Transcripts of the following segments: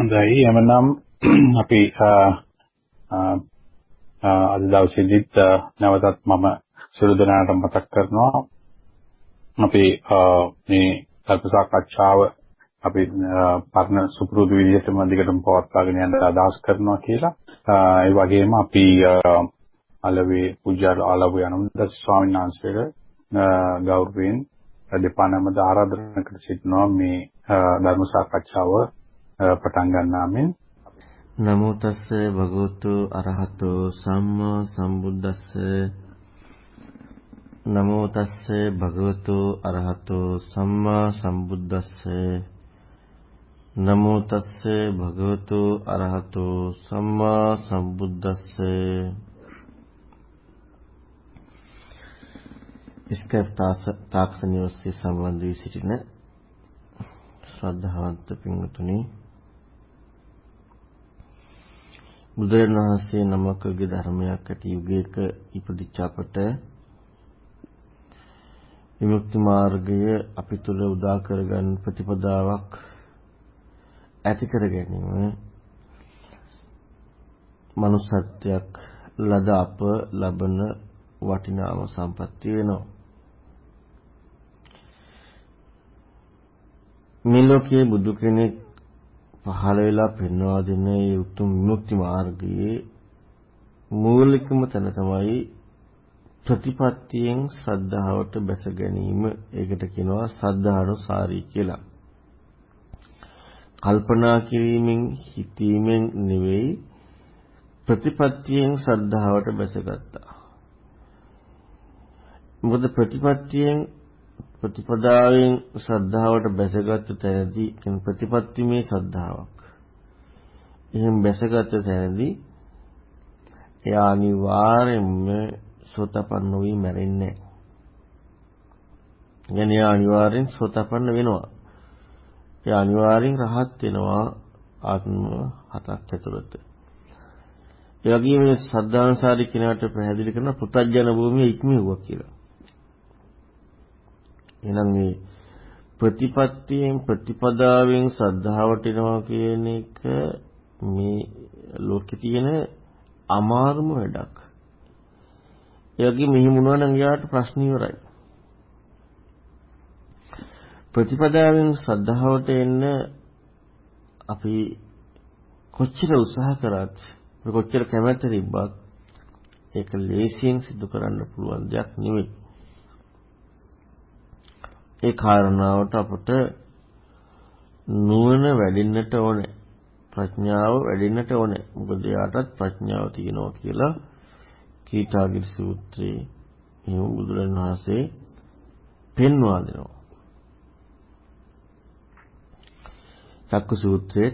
හොඳයි. එමනම් අපි අද දවසේදීත් නැවතත් මම සියලු දෙනාට මතක් කරනවා. අපි මේ කල්ප සාකච්ඡාව අපි පරණ සුපුරුදු විදිහටම දිගටම පවත්වාගෙන යන්න අදහස් කරනවා කියලා. ඒ වගේම අපි අලවේ පූජා ආලව යනමුදස් ස්වාමීන් වහන්සේට ගෞරවයෙන් දෙපානම ආරාධනා කර සිටිනවා මේ ධර්ම සාකච්ඡාව. පටන් ගන්නාමෙන් නමෝ තස්ස භගවතු අරහතෝ සම්මා සම්බුද්දස්ස. නමෝ තස්ස භගවතු අරහතෝ සම්මා සම්බුද්දස්ස. නමෝ තස්ස භගවතු අරහතෝ සම්මා සම්බුද්දස්ස. ස්කයිප් තාක්ෂණය ඔස්සේ සම්බන්ධ වී සිටින ශ්‍රද්ධාවන්ත පින්වතුනි බුදුරජාණන් වහන්සේ නමකගේ ධර්මයක් ඇති යුගයක ඉපදිච්ච අපට විමුක්ති මාර්ගය අපි තුල උදා කරගන්න ප්‍රතිපදාවක් ඇති කර ගැනීම මනුස්සත්වයක් ලද අප ලබන වටිනාම සම්පත්තිය වෙනවා. මේ ලෝකයේ බුදු කෙනෙක් පහළ වෙලා පෙන්වා දෙන මේ උතුම් විමුක්ති මාර්ගයේ මූලිකම තැන තමයි ප්‍රතිපත්තියෙන් ශ්‍රද්ධාවට බැස ගැනීම. ඒකට කියනවා ශ්‍රද්ධානුසාරී කියලා. කල්පනා කිරීමෙන් හිතීමෙන් නෙවෙයි ප්‍රතිපත්තියෙන් ශ්‍රද්ධාවට බැසගත්තා. මොකද ප්‍රතිපත්තියෙන් ප්‍රතිපදාවෙන් ශ්‍රද්ධාවට බැසගත් තැනදී කියන ප්‍රතිපත්තිමේ ශ්‍රද්ධාවක්. එහෙන් බැසගත් තැනදී එයා අනිවාර්යෙන්ම සෝතපන්න වී මැරෙන්නේ නැහැ. එයා අනිවාර්යෙන් සෝතපන්න වෙනවා. එයා අනිවාර්යෙන් රහත් වෙනවා ආත්ම හතක් ඇතුළත. ඒ වගේම මේ සද්ධාංසාරී කෙනාට පැහැදිලි කරන පුතඥ භූමිය ඉක්මෙව්වා කියලා. එහෙනම් මේ ප්‍රතිපත්තියෙන් ප්‍රතිපදාවෙන් සද්ධාවට එනවා කියන එක මේ ලෝකේ තියෙන අමාරුම වැඩක්. ඒ වගේම මෙහෙම වුණා නම් යාට ප්‍රශ්න ඉවරයි. ප්‍රතිපදාවෙන් සද්ධාවට එන්න අපි කොච්චර උත්සාහ කරත් කොච්චර කැමැත්ත තිබ්බත් ඒක ලේසියෙන් සිදු කරන්න පුළුවන් දෙයක් නෙවෙයි. ඒ කාරණාවට අපට නුවණ වැඩෙන්නට ඕනේ. ප්‍රඥාව වැඩෙන්නට ඕනේ. මොකද එයාටත් ප්‍රඥාව තියෙනවා කියලා කීටාගිරි සූත්‍රයේ එහෙම බුදුරන් වහන්සේ පෙන්වා දෙනවා. චක්කු සූත්‍රයේ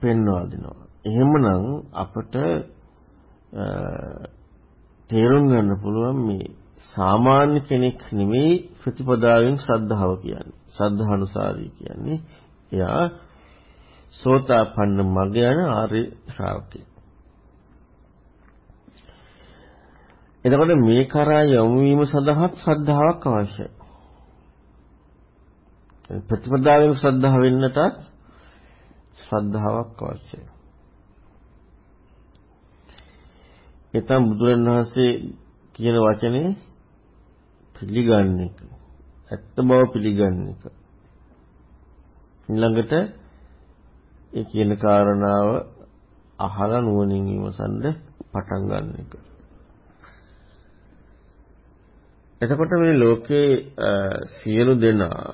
පෙන්වා දෙනවා. එහෙමනම් අපට තේරුම් ගන්න පුළුවන් මේ සාමාන්‍ය කෙනෙක් නෙමෙයි ප්‍රතිපදාවෙන් ශ්‍රද්ධාව කියන්නේ. ශ්‍රද්ධානුසාරී කියන්නේ එයා සෝතාපන්න මග යන ආර්ය ශ්‍රාවකයෙක්. එතකොට මේ කරා යොමු වීම සඳහා ශ්‍රද්ධාවක් අවශ්‍යයි. ප්‍රතිපදාවෙන් ශ්‍රද්ධාව වෙන්නටත් ශ්‍රද්ධාවක් අවශ්‍යයි. එතන බුදුරණවහන්සේ කියන වචනේ පිළිගන්න එක. ඇත්ත බව පිළිගන්න එක. ඊළඟට ඒ කියන කාරණාව අහලා නුවණින් විමසන්න පටන් ගන්න එක. එතකොට මේ ලෝකේ සියලු දෙනා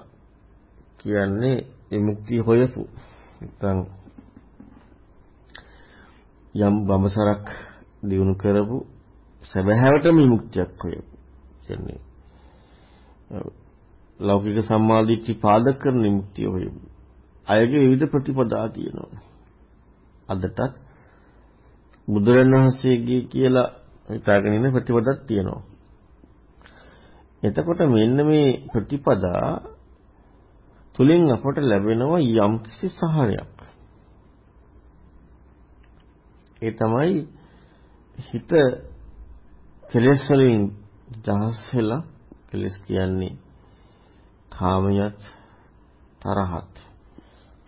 කියන්නේ විමුක්තිය හොයපු නැත්නම් යම් බඹසරක් දිනු කරපු සැබෑවටම විමුක්තියක් හොයපු කියන්නේ ලෞකික සම්මාදිට්ඨි පාදක කරන විමුක්තිය හොයමු. අයගේ විවිධ ප්‍රතිපදා තියෙනවා. අදටත් බුදුරණවහන්සේගේ කියලා හිතාගෙන ඉන්න ප්‍රතිපදක් තියෙනවා. එතකොට මෙන්න මේ ප්‍රතිපදා තුලින් අපට ලැබෙනවා යම්කිසි සහනයක්. ඒ තමයි හිත කෙලෙස් වලින් දහස් වෙලා කෙලස් කියන්නේ කාමයට තරහත්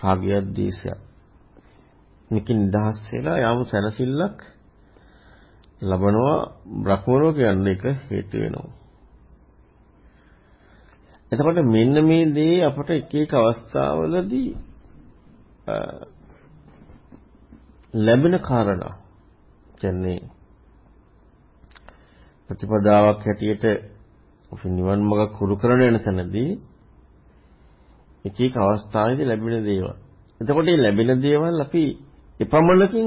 රාගයත් දේශයත් නිකින් නිදහස් වෙලා යම් සැනසෙල්ලක් ලබනවා බ්‍රහ්මලෝක යන්න එක හේතු වෙනවා. එතකොට මෙන්න මේ දේ අපට එක එක අවස්ථාවලදී ලැබෙන කාරණා. කියන්නේ ප්‍රතිපදාවක් හැටියට අපි නිවන් මාර්ග කුරු කරන යන තැනදී එක එක අවස්ථාවේදී ලැබෙන දේවල්. එතකොට මේ ලැබෙන දේවල් අපි එපමණකින්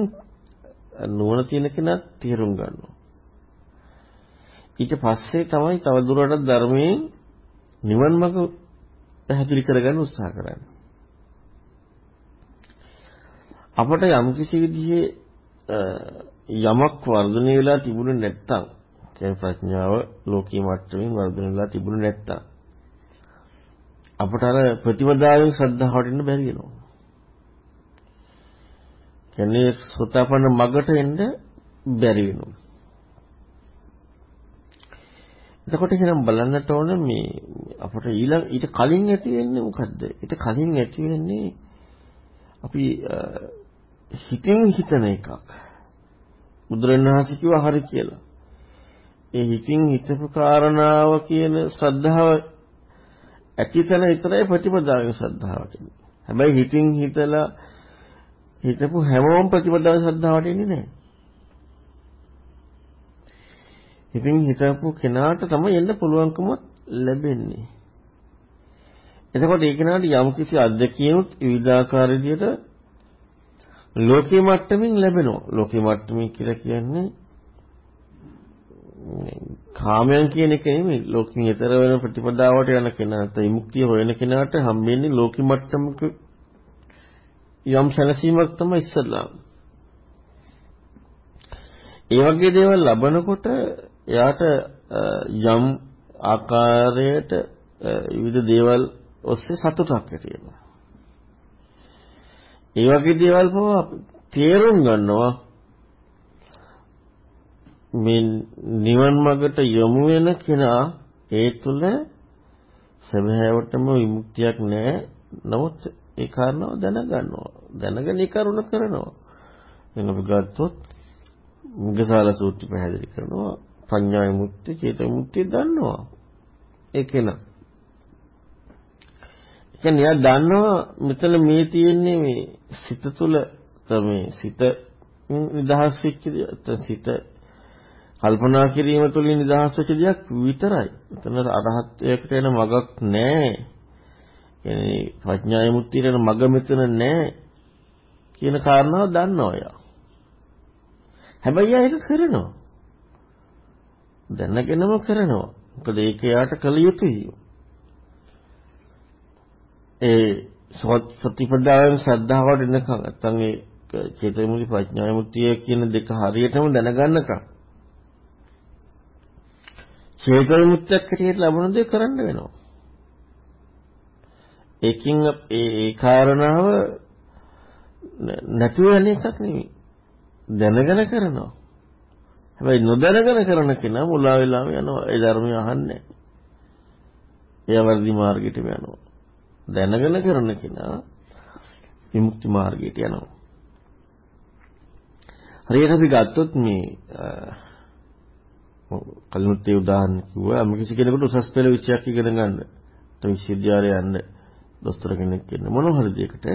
නුවණ තියෙන කෙනා තේරුම් ගන්නවා. ඊට පස්සේ තමයි තව දුරටත් ධර්මයේ නිවන් මඟ පැහැදිලි කරගන්න උත්සාහ කරන්නේ. අපට යම්කිසි විදිහේ යමක් වර්ධනය වෙලා තිබුණේ නැත්තම් කියන්නේ ප්‍රඥාව ලෝකීය මට්ටමින් වර්ධනය වෙලා තිබුණේ නැත්තම් අපට අර ප්‍රතිවදායෙන් ශ්‍රද්ධාවට එන්න බැරි වෙනවා. කියන්නේ සෝතාපන්න මගට එන්න බැරි වෙනවා. එතකොට එහෙනම් බලන්නට ඕන මේ අපට ඊළඟ ඊට කලින් ඇති වෙන්නේ මොකද්ද? ඊට කලින් ඇති වෙන්නේ අපි හිතින් හිතන එකක්. බුදුරණවහන්සේ කිව්වා හරි කියලා. ඒ හිතින් හිතපු කාරණාව කියන ශ්‍රද්ධාව ඇතිතන විතරයි ප්‍රතිපදාවේ ශ්‍රද්ධාවට එන්නේ. හැබැයි හිතින් හිතලා හිතපු හැමෝම ප්‍රතිපදාවේ ශ්‍රද්ධාවට එන්නේ නැහැ. ඉතින් හිතපු කෙනාට තමයි එන්න පුළුවන්කම ලැබෙන්නේ. එතකොට ඒ කෙනාට යම්කිසි අත්දැකීමක් විවිධාකාර විදිහට ලෝකීය මට්ටමින් ලැබෙනවා. ලෝකීය මට්ටමින් කියලා කියන්නේ කාමයන් කියන එක නෙමෙයි ලෝකෙන් ඈතර වෙන ප්‍රතිපදාවට යන කෙනාට විමුක්තිය හොයන කෙනාට හම්බෙන්නේ ලෝකීය මට්ටමක යම් සැලසීමක් තමයි ඉස්සල්ලාම. ඒ වගේ දේවල් ලබනකොට එයාට යම් ආකාරයට විවිධ දේවල් ඔස්සේ සතුටක් ඇති වෙනවා. ඒ වගේ දේවල් පවා තේරුම් ගන්නවා මේ නිවන් මාර්ගට යොමු වෙන කෙනා ඒ තුල සැබෑවටම විමුක්තියක් නැහැ. නමුත් ඒ කාරණාව දැනගන්නවා. දැනගෙන ඒ කරුණ කරනවා. දැන් අපි ගත්තොත් මුගසාල සූත්‍රය පැහැදිලි කරනවා පඤ්ඤා විමුක්තිය, චේත විමුක්තිය දන්නවා. ඒ කෙනා. කියන්නේ එයා දන්නවා මෙතන මේ තියෙන්නේ මේ සිත තුළ මේ සිත නිදහස් වෙච්ච සිත කල්පනා කිරීම තුළින් නිදහස් වෙච්ච දෙයක් විතරයි. එතන අරහත්ත්වයකට එන මගක් නැහැ. කියන්නේ ප්‍රඥා විමුක්තියට එන මග මෙතන නැහැ කියන කාරණාව දන්නවා එයා. හැබැයි එයා ඒක කරනවා. දැනගෙනම කරනවා. මොකද ඒක එයාට කළ යුතුයි. ඒ සතිපදාවෙන් ශ්‍රද්ධාවට එනකම් නැත්නම් ඒ චේතනමුති ප්‍රඥාමුතිය කියන දෙක හරියටම දැනගන්නකම් චේතනමුත්‍යක් හැටියට ලැබුණ දේ කරන්න වෙනවා. ඒකින් ඒ ඒ කාරණාව නැතුව යන එකක් නෙමෙයි. දැනගෙන කරනවා. හැබැයි නොදැනගෙන කරන කෙනා මුලා වෙලාම යනවා. ඒ ධර්මය අහන්නේ. එයා වර්ධි මාර්ගයටම යනවා. දැනගෙන කරන කෙනා විමුක්ති මාර්ගයට යනවා. හරියට අපි ගත්තොත් මේ කලිනුත් ඒ උදාහරණ කිව්වා අපි කිසි කෙනෙකුට උසස් පෙළ විෂයක් ඉගෙන ගන්න. તો විශ්වවිද්‍යාලය යන්න දොස්තර කෙනෙක් ඉන්න මොන හරි දෙයකට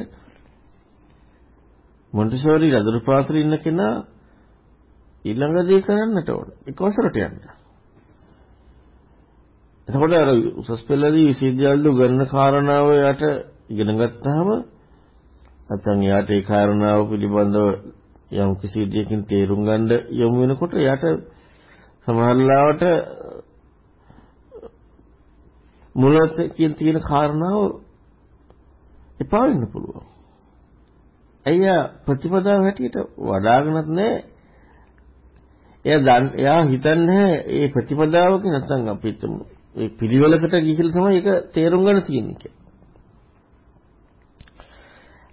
මොන්ටිසෝරි රදරු පාසලේ ඉන්න කෙනා ඊළඟ දේ කරන්නට ඕන. ඒක වසරට යන්න. එතකොට අර උසස් පෙළදී විශ්වවිද්‍යාලවල උගන්වන කාරණාව යට ඉගෙන ගත්තාම නැත්නම් එයාට ඒ කාරණාව පිළිබඳව යම් කිසි විදියකින් තේරුම් ගන්න යොමු වෙනකොට එයාට සමහරවිට මුලත කියන තියෙන කාරණාව එපා වෙන්න පුළුවන්. එයා ප්‍රතිපදාව හැටියට වඩාගෙනත් නැහැ. එයා එයා හිතන්නේ ඒ ප්‍රතිපදාවක නැත්නම් අපි හිතමු ඒ පිළිවෙලකට ගිහිල්ලා තමයි ඒක තේරුම් ගන්න තියෙන්නේ කියලා.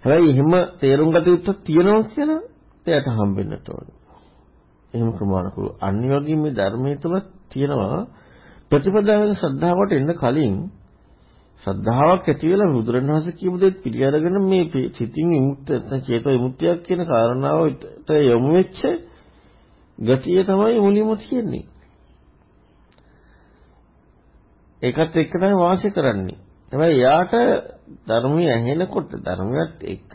හැබැයි එහෙම තේරුම් ගත යුත්තක් තියෙනවා කියලා එයාට හම්බෙන්නට ඕනේ. එහෙම ප්‍රමාණකුළු අනිත් මේ ධර්මයේ තුල තියෙනවා ප්‍රතිපදාවක ශ්‍රද්ධාවට එන්න කලින් සද්ධාාවක් ඇති වෙලා බුදුරණවහන්සේ කියපු දෙත් පිළිඅරගෙන මේ සිතින් විමුක්ත නැත්නම් චේතෝ විමුක්තියක් කියන කාරණාවට යොමු වෙච්ච ගතිය තමයි මුලින්ම තියෙන්නේ. ඒකත් එක්ක තමයි වාසය කරන්නේ. හැබැයි යාට ධර්මය ඇහෙනකොට ධර්මයත් එක්ක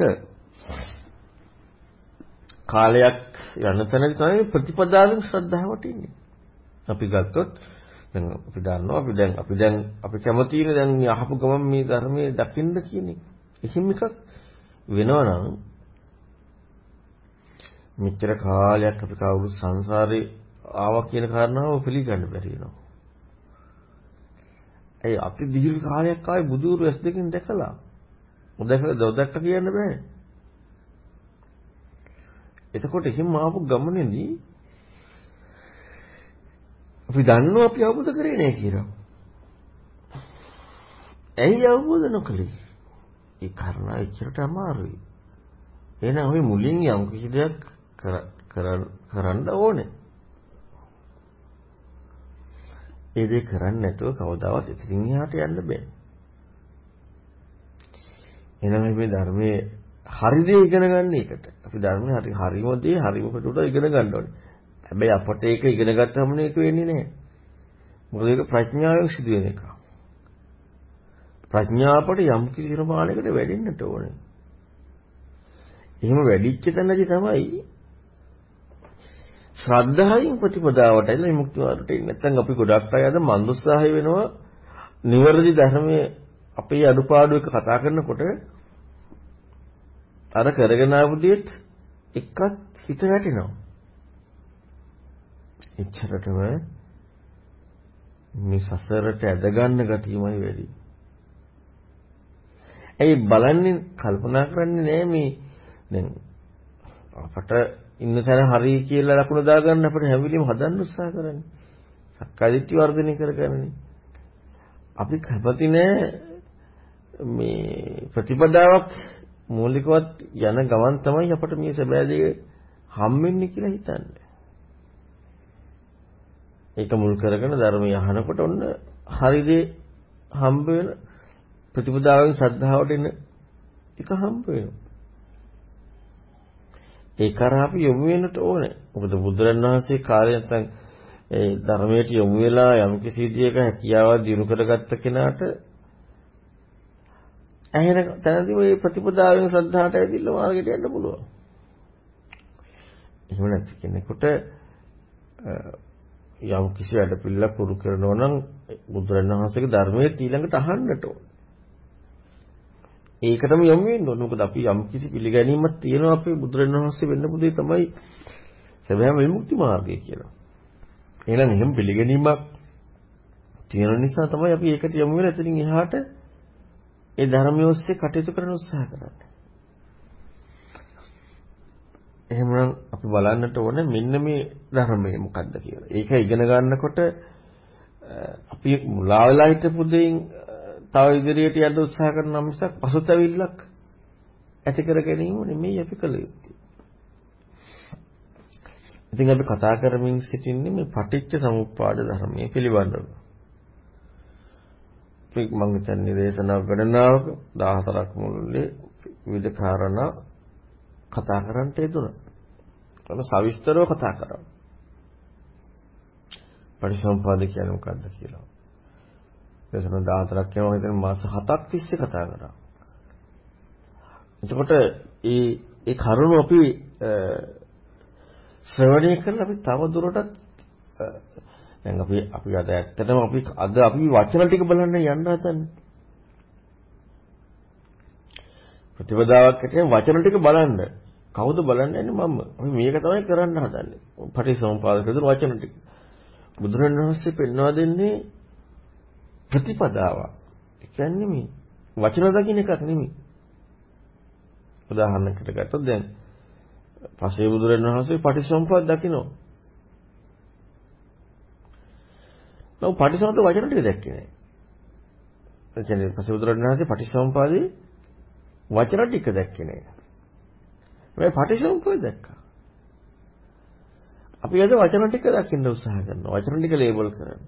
කාලයක් යන තැනදී තමයි ප්‍රතිපදාවෙන් ශ්‍රද්ධාවට ඉන්නේ. අපි ගත්තොත් දැන් අපි දන්නවා අපි දැන් අපි දැන් අපි කැමතිනේ දැන් මේ අහපු ගමන් මේ ධර්මයේ දකින්න කියන එක. එහෙම එකක් වෙනවනම් මෙච්චර කාලයක් අපි කවුරු සංසාරේ ආවා කියන කාරණාව පිළිගන්න බැරි වෙනවා. ඒ අති දීර්ඝ කාලයක් ආවේ බුදුරු ඇස් දෙකෙන් දැකලා. මොදැකලා දොදක්ක කියන්න බෑ. එතකොට එහෙම ආපු ගමනේදී අපි දන්නවා අපි අවබෝධ කරේ නෑ කියලා. ඇයි අවබෝධ නොකළේ? ඒ කාරණා එච්චරට අමාරුයි. එහෙනම් අපි මුලින් යම් කිසි දෙයක් කරන්න ඕනේ. ඒ දේ කරන්නේ නැතුව කවදාවත් ඉතින් එහාට යන්න බෑ. එහෙනම් මේ ධර්මයේ හරි දේ ඉගෙන ගන්න එකට. අපි ධර්මයේ හරි හරිම දේ හරිම කොටුට ඉගෙන ගන්න ඕනේ. හැබැයි අපට ඒක ඉගෙන ගත්තම මේක වෙන්නේ නැහැ. මොකද ඒක ප්‍රඥාවෙන් සිදුවෙන එකක්. ප්‍රඥාවට යම් කිසි ප්‍රමාණයකට වැඩෙන්නට ඕනේ. එහෙම වැඩිච්ච තැනදී තමයි ශ්‍රද්ධාවෙන් ප්‍රතිපදාවට එළ විමුක්ති මාර්ගයට එන්නේ. නැත්නම් අපි ගොඩක් අය අද මන්දුස්සාහය වෙනවා නිවැරදි ධර්මයේ අපේ අඩුපාඩු එක කතා කරනකොට අර කරගෙන ආපු දෙයත් එක්කත් හිත වැටෙනවා. එච්චරටම මේ සසරට ඇද ගන්න ගතියමයි වැඩි. ඒ බලන්නේ කල්පනා කරන්නේ නෑ මේ දැන් අපට ඉන්න තැන හරි කියලා ලකුණ දාගන්න අපිට හැම වෙලෙම හදන්න උත්සාහ කරන්නේ. සක්කාදිට්ඨි වර්ධනය කරගන්නේ. අපි කැපති නෑ මේ ප්‍රතිපදාවක් මූලිකවත් යන ගමන් තමයි අපට මේ සැබෑ දේ හම්බෙන්නේ කියලා හිතන්නේ. ඒක මුල් කරගෙන ධර්මය අහනකොට ඔන්න හරි දේ හම්බ වෙන ප්‍රතිපදාවෙන් ශ්‍රද්ධාවට එන එක හම්බ වෙනවා. ඒ කරා අපි යොමු වෙන්නට ඕනේ. මොකද බුදුරණවහන්සේ කාලේ නැත්නම් ඒ ධර්මයට යොමු වෙලා යම් කිසි විදියක හැකියාවක් දිනු කරගත්ත කෙනාට ඇහෙන තැනදී මේ ප්‍රතිපදාවෙන් ශ්‍රද්ධාවට ඇවිල්ලා මාර්ගයට යන්න පුළුවන්. එහෙම නැති කෙනෙකුට යම් කිසි වැඩ පිළිලක් පුරු කරනවා නම් බුදුරණවහන්සේගේ ධර්මයේ ඊළඟට අහන්නට ඕන. ඒකටම යොමු වෙන්න ඕන. මොකද අපි යම් කිසි පිළිගැනීමක් තියෙනවා අපේ බුදුරණවහන්සේ වෙන්න පුදේ තමයි සැබෑම විමුක්ති මාර්ගය කියලා. එහෙනම් එහෙම පිළිගැනීමක් තියෙන නිසා තමයි අපි ඒකට යොමු වෙලා එතනින් එහාට ඒ ධර්මය ඔස්සේ කටයුතු කරන්න උත්සාහ කරන්නේ. එහෙමනම් අපි බලන්නට ඕනේ මෙන්න මේ ධර්මය මොකක්ද කියලා. ඒක ඉගෙන ගන්නකොට අපි මුලා වෙලා හිටපු දෙයින් තව ඉදිරියට යන්න උත්සාහ කරන මිසක් පසුතැවිල්ලක් ඇති කර ගැනීම නෙමෙයි අපි කළ යුත්තේ. ඉතින් අපි කතා කරමින් සිටින්නේ මේ පටිච්ච සමුප්පාද ධර්මයේ පිළිබඳව. මම හිතන්නේ දේශනා ගණනාවක 14ක් මුළුල්ලේ විවිධ කාරණා කතා කරන්නට යෙදුණා. ඒක සවිස්තරව කතා කරා. පරිසම්පාද කියන්නේ මොකක්ද කියලා. දේශනා 14ක් යනවා හිතන මාස 7ක් තිස්සේ කතා කරා. එතකොට ඒ ඒ කරුණ අපි ශ්‍රවණය කරලා අපි තව දුරටත් දැන් අපි අපි අද ඇත්තටම අපි අද අපි වචන ටික බලන්න යන්න හදන්නේ. ප්‍රතිපදාවක් ඇටියෙන් වචන ටික බලන්න. කවුද බලන්න යන්නේ මම. අපි මේක තමයි කරන්න හදන්නේ. පටිසමුපාද කියන වචන ටික. බුදුරණවහන්සේ පෙන්වා දෙන්නේ ප්‍රතිපදාවක්. ඒ කියන්නේ මේ වචන දකින්න එකක් නෙමෙයි. උදාහරණයකට ගත්තොත් දැන් පසේ බුදුරජාණන් වහන්සේ පටිසම්පාද දකින්න. නෝ පටිසම්පාද වචන ටික දැක්කේ නෑ. ඒ කියන්නේ පසේ බුදුරජාණන් වහන්සේ පටිසම්පාදේ වචන ටික දැක්කේ නෑ. මේ පටිසම්පාද දැක්කා. අපි අද වචන ටික දකින්න උත්සාහ කරනවා. වචන ටික ලේබල් කරන්න.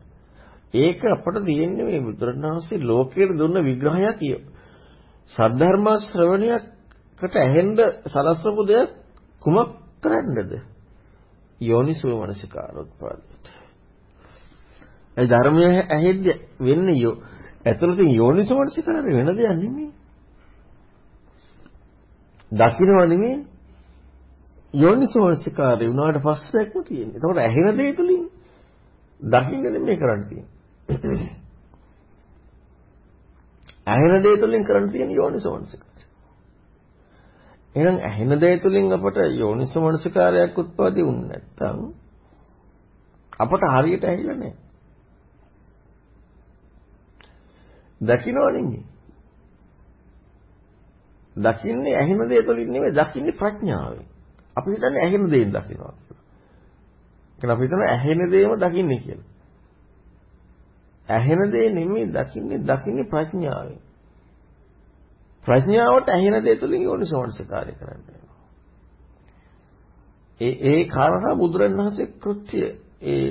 ඒක අපට තියෙන්නේ මේ බුදුරණවහන්සේ ලෝකයට දුන්න විග්‍රහයක් කිය. සද්ධර්ම ශ්‍රවණයකට ඇහෙන්න සලස්වපු දෙයක් කුමක් කරන්නද? යෝනිසෝ මනසිකාරෝත්පාදයට. ඒ ධර්මය ඇහෙද්ද වෙන්නේ යෝ ඇතුළතින් යෝනිසෝ මනසිකාරය වෙන දෙයක් නෙමෙයි. දකින්නව නෙමෙයි. යෝනිසෝ මනසිකාරය උනාට පස්සේක්ම තියෙන්නේ. එතකොට ඇහෙන දේ තුලින් දකින්න නෙමෙයි කරන්න තියෙන්නේ. ඇහෙන දේ තුලින් කරන්න තියෙන යෝනිසෝ මනසිකාරය. එහෙනම් ඇහෙන දේ තුලින් අපට යෝනිසෝ මනසිකාරයක් උත්පත්ති වුනේ නැත්නම් අපට හරියට ඇහිලා නැහැ. දකින්නව නෙමෙයි. දකින්නේ ඇහෙන දේ තුලින් නෙමෙයි දකින්නේ ප්‍රඥාවෙන්. අපි හිතන්නේ ඇහෙන දේෙන් දකින්නවා කියලා. කියලා අපි හිතන ඇහෙන දේම දකින්නේ කියලා. ඇහෙන දේ නෙමෙයි දකින්නේ දකින්නේ ප්‍රඥාවෙන්. ප්‍රඥාවට ඇහෙන දේ තුලින් යෝනිසෝමනසිකාරය කරන්න වෙනවා. ඒ ඒ කාරණා බුදුරණවහන්සේ කෘත්‍ය ඒ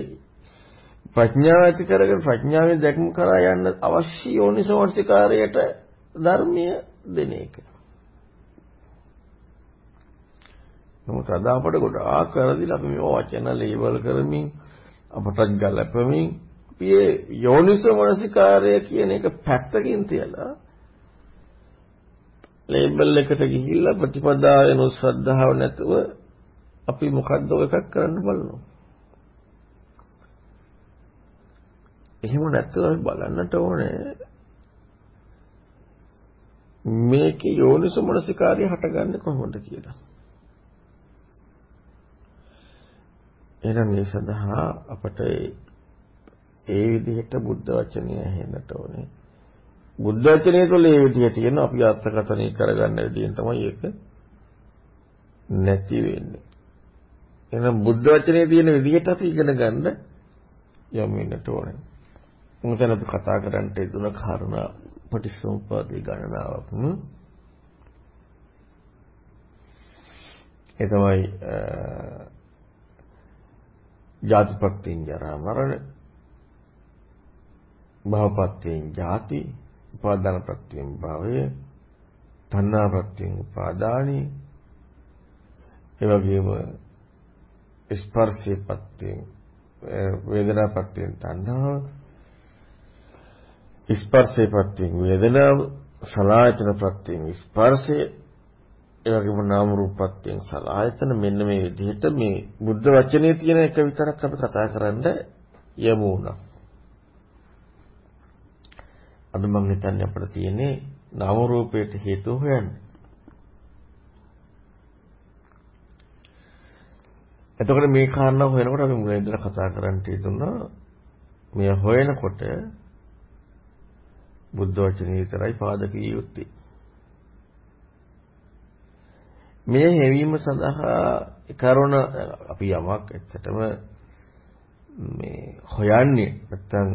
ප්‍රඥාව ඇති කරගෙන ප්‍රඥාවෙන් දැක්ම කරා යන්න අවශ්‍ය යෝනිසෝමනසිකාරයට ධර්මීය දෙන එක. නමුත් අද අපට ගොඩාක් වැරදිලා අපි මේ වචන ලේබල් කරමින් අපටත් ගලපමින් අපි යෝනිසෝ මනසිකාරය කියන එක පැත්තකින් තියලා ලේබල් එකට ගිහිල්ලා ප්‍රතිපදාවේ නොශ්‍රද්ධාව නැතුව අපි මොකද්ද එකක් කරන්න බලනවා. එහෙම නැත්නම් අපි බලන්නට ඕනේ මේකේ යෝනිසෝ මනසිකාරය හටගන්නේ කොහොමද කියලා. එහෙනම් මේ සඳහා අපට ඒ විදිහට බුද්ධ වචනය ඇහෙන්නට ඕනේ. බුද්ධ වචනය තුළ ඒ විදිහ තියෙන අපි අර්ථකථනය කරගන්න විදිහෙන් තමයි ඒක නැති වෙන්නේ. එහෙනම් බුද්ධ වචනේ තියෙන විදිහට අපි ඉගෙන ගන්න යම් වෙන්නට ඕනේ. මොකද අපි කතා කරන්නට දුන කාරණා පටිසම්පාදේ ගණනාවක්. ඒ තමයි ජාතිපත්‍යෙන් ජරා මරණ භවපත්‍යෙන් ජාති උපාදාන ප්‍රත්‍යයෙන් භවය තණ්හා ප්‍රත්‍යයෙන් උපාදානි ඒ වගේම ස්පර්ශේ ප්‍රත්‍යයෙන් වේදනා ප්‍රත්‍යයෙන් තණ්හාව ස්පර්ශේ ප්‍රත්‍යයෙන් වේදනාව සලායතන ප්‍රත්‍යයෙන් ස්පර්ශය ඒ වගේම නාම රූපත්වයෙන් සලආයතන මෙන්න මේ විදිහට මේ බුද්ධ වචනේ තියෙන එක විතරක් අපි කතා කරන්න යමු වුණා. අද මම හිතන්නේ අපිට තියෙන්නේ නාම රූපයට හේතු හොයන්න. එතකොට මේ කාරණා හොයනකොට අපි මුලින් ඉඳලා කතා කරන්න තියෙනවා මේ හොයනකොට බුද්ධ වචනේ විතරයි පාදකීය යුත්තේ. මේ හැවීම සඳහා කරුණ අපි යමක් ඇත්තටම මේ හොයන්නේ නැත්තම්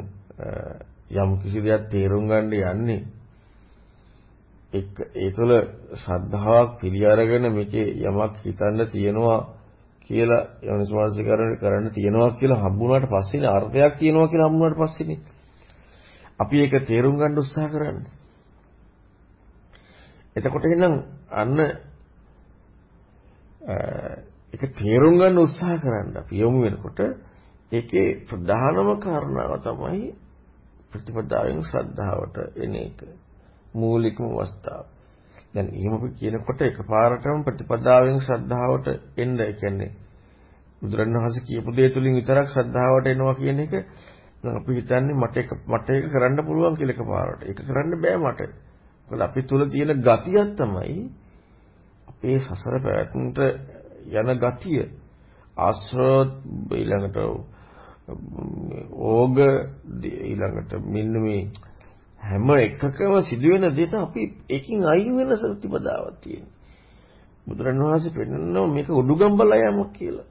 යම් කිසි දෙයක් තේරුම් ගන්න යන්නේ එක් ඒ තුළ ශ්‍රද්ධාවක් පිළි අරගෙන මේකේ යමක් හිතන්න තියෙනවා කියලා යෝනිසවාසිකරණ කරන්න තියෙනවා කියලා හම්බුනාට පස්සේනේ අර්ථයක් තියෙනවා කියලා හම්බුනාට පස්සේනේ අපි ඒක තේරුම් ගන්න උත්සාහ කරන්නේ එතකොට එහෙනම් අන්න ඒක තේරුම් ගන්න උත්සාහ කරන්න අපි යොමු වෙනකොට ඒකේ ප්‍රධානම කාරණාව තමයි ප්‍රතිපදාවෙන් ශ්‍රද්ධාවට එන එක. මූලිකම අවස්ථාව. දැන් එහෙම අපි කියනකොට එකපාරටම ප්‍රතිපදාවෙන් ශ්‍රද්ධාවට එන්න ඒ කියන්නේ බුදුරණවහන්සේ කියපු දේ තුලින් විතරක් ශ්‍රද්ධාවට එනවා කියන එක අපි හිතන්නේ මට එක මට ඒක කරන්න පුළුවන් කියලා එකපාරට. ඒක කරන්න බෑ මට. මොකද අපි තුල තියෙන ගතියක් තමයි අපේ සසර පැවැත්මට යන ගතිය ආශ්‍රව ඊළඟට ඕග ඊළඟට මෙන්න මේ හැම එකකම සිදුවෙන දෙයට අපි එකකින් අයින් වෙන සත්‍යපදාවක් තියෙනවා. බුදුරණවහන්සේ පෙන්නනවා මේක උඩුගම්බල යමක් කියලා.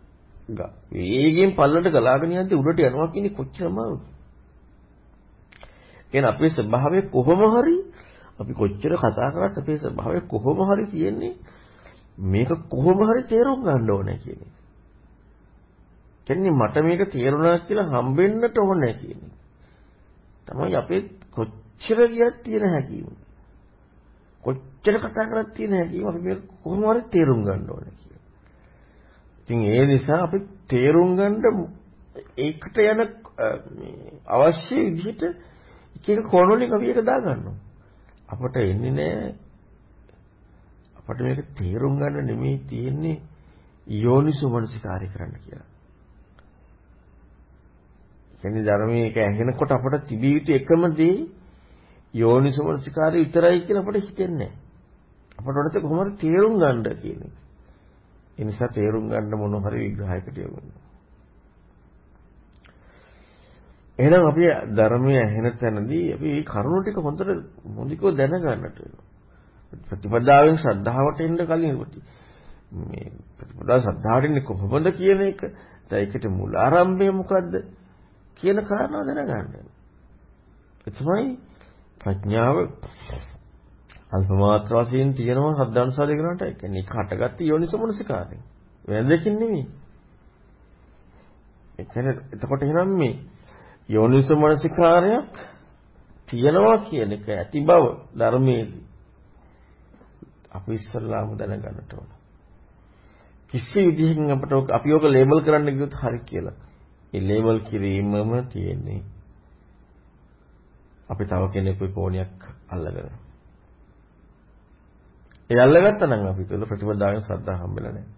ගා. වේගයෙන් පල්ලට ගලාගෙන යද්දී උඩට යනවා කියන්නේ කොච්චර අමාරුද? එහෙනම් අපේ ස්වභාවය කොහොම හරි අපි කොච්චර කතා කරත් අපේ ස්වභාවය කොහොම හරි තියෙන්නේ මේක කොහොම හරි තේරුම් ගන්න ඕනේ කියන එක. කියන්නේ මට මේක තේරුණා කියලා හම්බෙන්නට ඕනේ කියන එක. තමයි අපේ කොච්චර ගියත් තියෙන හැකියම. කොච්චර කතා කරත් තියෙන හැකියම අපි මේක කොහොම හරි තේරුම් ගන්න ඕනේ කියලා. ඉතින් ඒ නිසා අපි තේරුම් ගන්න ඒකට යන අවශ්‍ය විදිහට එක එක කෝණවලින් අපි ඒක දා ගන්නවා. අපට එන්නේ නැහැ අපට මේක තේරුම් ගන්න නෙමෙයි තියෙන්නේ යෝනිසෝ මනසිකාරය කරන්න කියලා. කියන්නේ ධර්මයේ එක ඇහෙනකොට අපට තිබිය යුතු එකම දේ යෝනිසෝ මනසිකාරය විතරයි කියලා අපට හිතෙන්නේ අපට උඩට කොහොමද තේරුම් ගන්න කියන එක. ඒ නිසා තේරුම් ගන්න මොන හරි විග්‍රහයකට යමු. එහෙනම් අපි ධර්මයේ ඇහෙන තැනදී අපි මේ කරුණු ටික හොඳට මොදිකව දැනගන්නට වෙනවා. ප්‍රතිපදාවෙන් ශ්‍රද්ධාවට එන්න කලින් මේ ප්‍රතිපදාව ශ්‍රද්ධාවට එන්නේ කොහොමද කියන එක ඒකට මුල ආරම්භය මොකද්ද කියන කාරණා දැනගන්න. ඒ තමයි ප්‍රඥාව අල්ප මාත්‍ර වශයෙන් තියෙනවා සද්ධානුසාරය කරනට ඒ කියන්නේ ඒක හටගත්ත යෝනිසමනසිකාරයෙන්. වෙන දෙකින් නෙමෙයි. ඒ කියන්නේ එතකොට එහෙනම් මේ යෝනිසමනසිකාරයක් තියෙනවා කියන එක ඇති බව ධර්මයේදී අපි ඉස්සල්ලාම දැනගන්නට ඕන. කිසි විදිහකින් අපට අපි ඕක ලේබල් කරන්න ගියොත් හරි කියලා. ඒ ලේබල් කිරීමම තියෙන්නේ අපි තව කෙනෙකුගේ කෝණයක් අල්ලගෙන. ඒ අල්ලගත්තා නම් අපි තුල ප්‍රතිපදාවෙන් ශ්‍රද්ධාව හම්බෙලා නැහැ.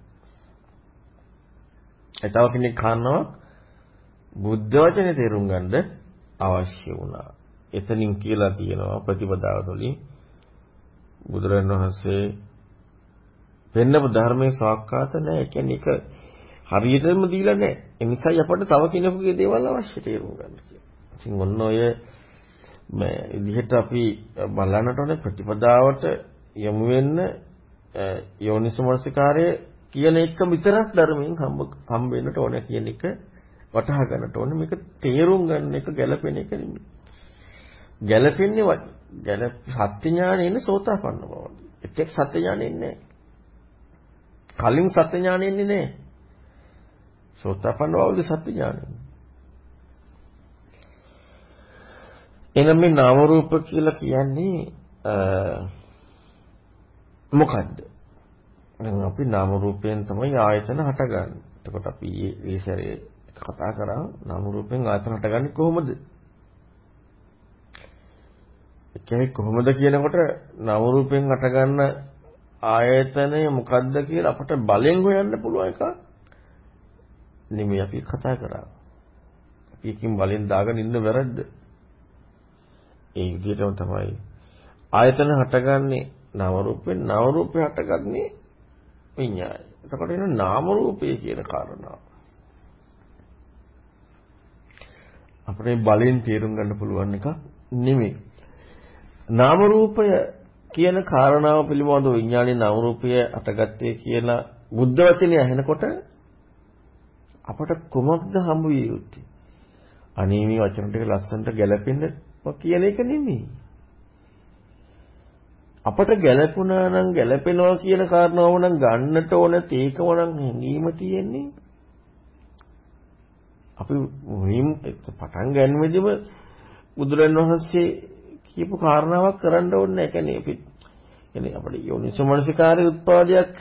ඒ තව කෙනෙක් කන්නවා බුද්ධ වචනේ තේරුම් ගන්න අවශ්‍ය වුණා. එතනින් කියලා තියෙනවා ප්‍රතිපදාව තුළින් බුදුරන් වහන්සේ පෙන්නපු ධර්මයේ සාක්කාත නැහැ. ඒ කියන්නේ ඒක හරියටම දීලා නැහැ. ඒ නිසායි අපට තව කෙනෙකුගේ දේවල් අවශ්‍ය තේරුම් ගන්න කියලා. ඉතින් ඔන්න ඔය මේ විදිහට අපි බලන්නට ඕනේ ප්‍රතිපදාවට යමු වෙන්න යෝනිසමනසිකාරය කියන එක විතරක් ධර්මයෙන් හම්බ හම්බ වෙන්නට ඕනේ කියන එක වටහා ගන්නට ඕනේ. මේක තේරුම් ගන්න එක ගැළපෙන එක නෙමෙයි. ගැළපෙන්නේ ගැළ සත්‍ය ඥානෙ ඉන්නේ සෝතාපන්න බව. එතෙක් සත්‍ය ඥානෙ ඉන්නේ කලින් සත්‍ය ඥානෙ ඉන්නේ නැහැ. සෝතාපන්න බවද සත්‍ය ඥානෙ. එනම් මේ නාම රූප කියලා කියන්නේ මොකද්ද? දැන් අපි නාම රූපයෙන් තමයි ආයතන හටගන්නේ. එතකොට අපි මේ සැරේ කතා කරා නාම රූපෙන් ආයතන හටගන්නේ කොහොමද? කියන්නේ කොහොමද කියනකොට නාම රූපෙන් හටගන්න ආයතනය මොකද්ද කියලා අපට බලෙන් හොයන්න පුළුවන් එක නෙමෙයි අපි කතා කරා. අපි එකකින් බලෙන් දාගෙන ඉන්න වැරද්ද. ඒ විදිහටම තමයි ආයතන හටගන්නේ නාම රූපෙන් නාම රූපේ හටගන්නේ විඤ්ඤාණය. එතකොට එන නාම රූපේ කියන කාරණාව. අපේ බලෙන් තේරුම් ගන්න පුළුවන් එක නෙමෙයි. නාම රූපය කියන කාරණාව පිළිබඳව විඥානයේ නාම රූපය අටගත්තේ කියලා බුද්ධ වචනේ ඇහෙනකොට අපට කොමක්ද හම්බ විය යුත්තේ? අනේ මේ වචන ටික ලස්සනට ගැලපෙන්න කියන එක නෙමෙයි. අපට ගැලපුණා නම් ගැලපෙනවා කියන කාරණාව නම් ගන්නට ඕන තේකම නම් හැඟීම තියෙන්නේ. අපි මුලින් පටන් ගන්නවෙදිම බුදුරන් වහන්සේ කියපු කාරණාවක් කරන්න ඕනේ. ඒ කියන්නේ අපි කියන්නේ අපේ යෝනිසමනසිකාරී උත්පාදයක්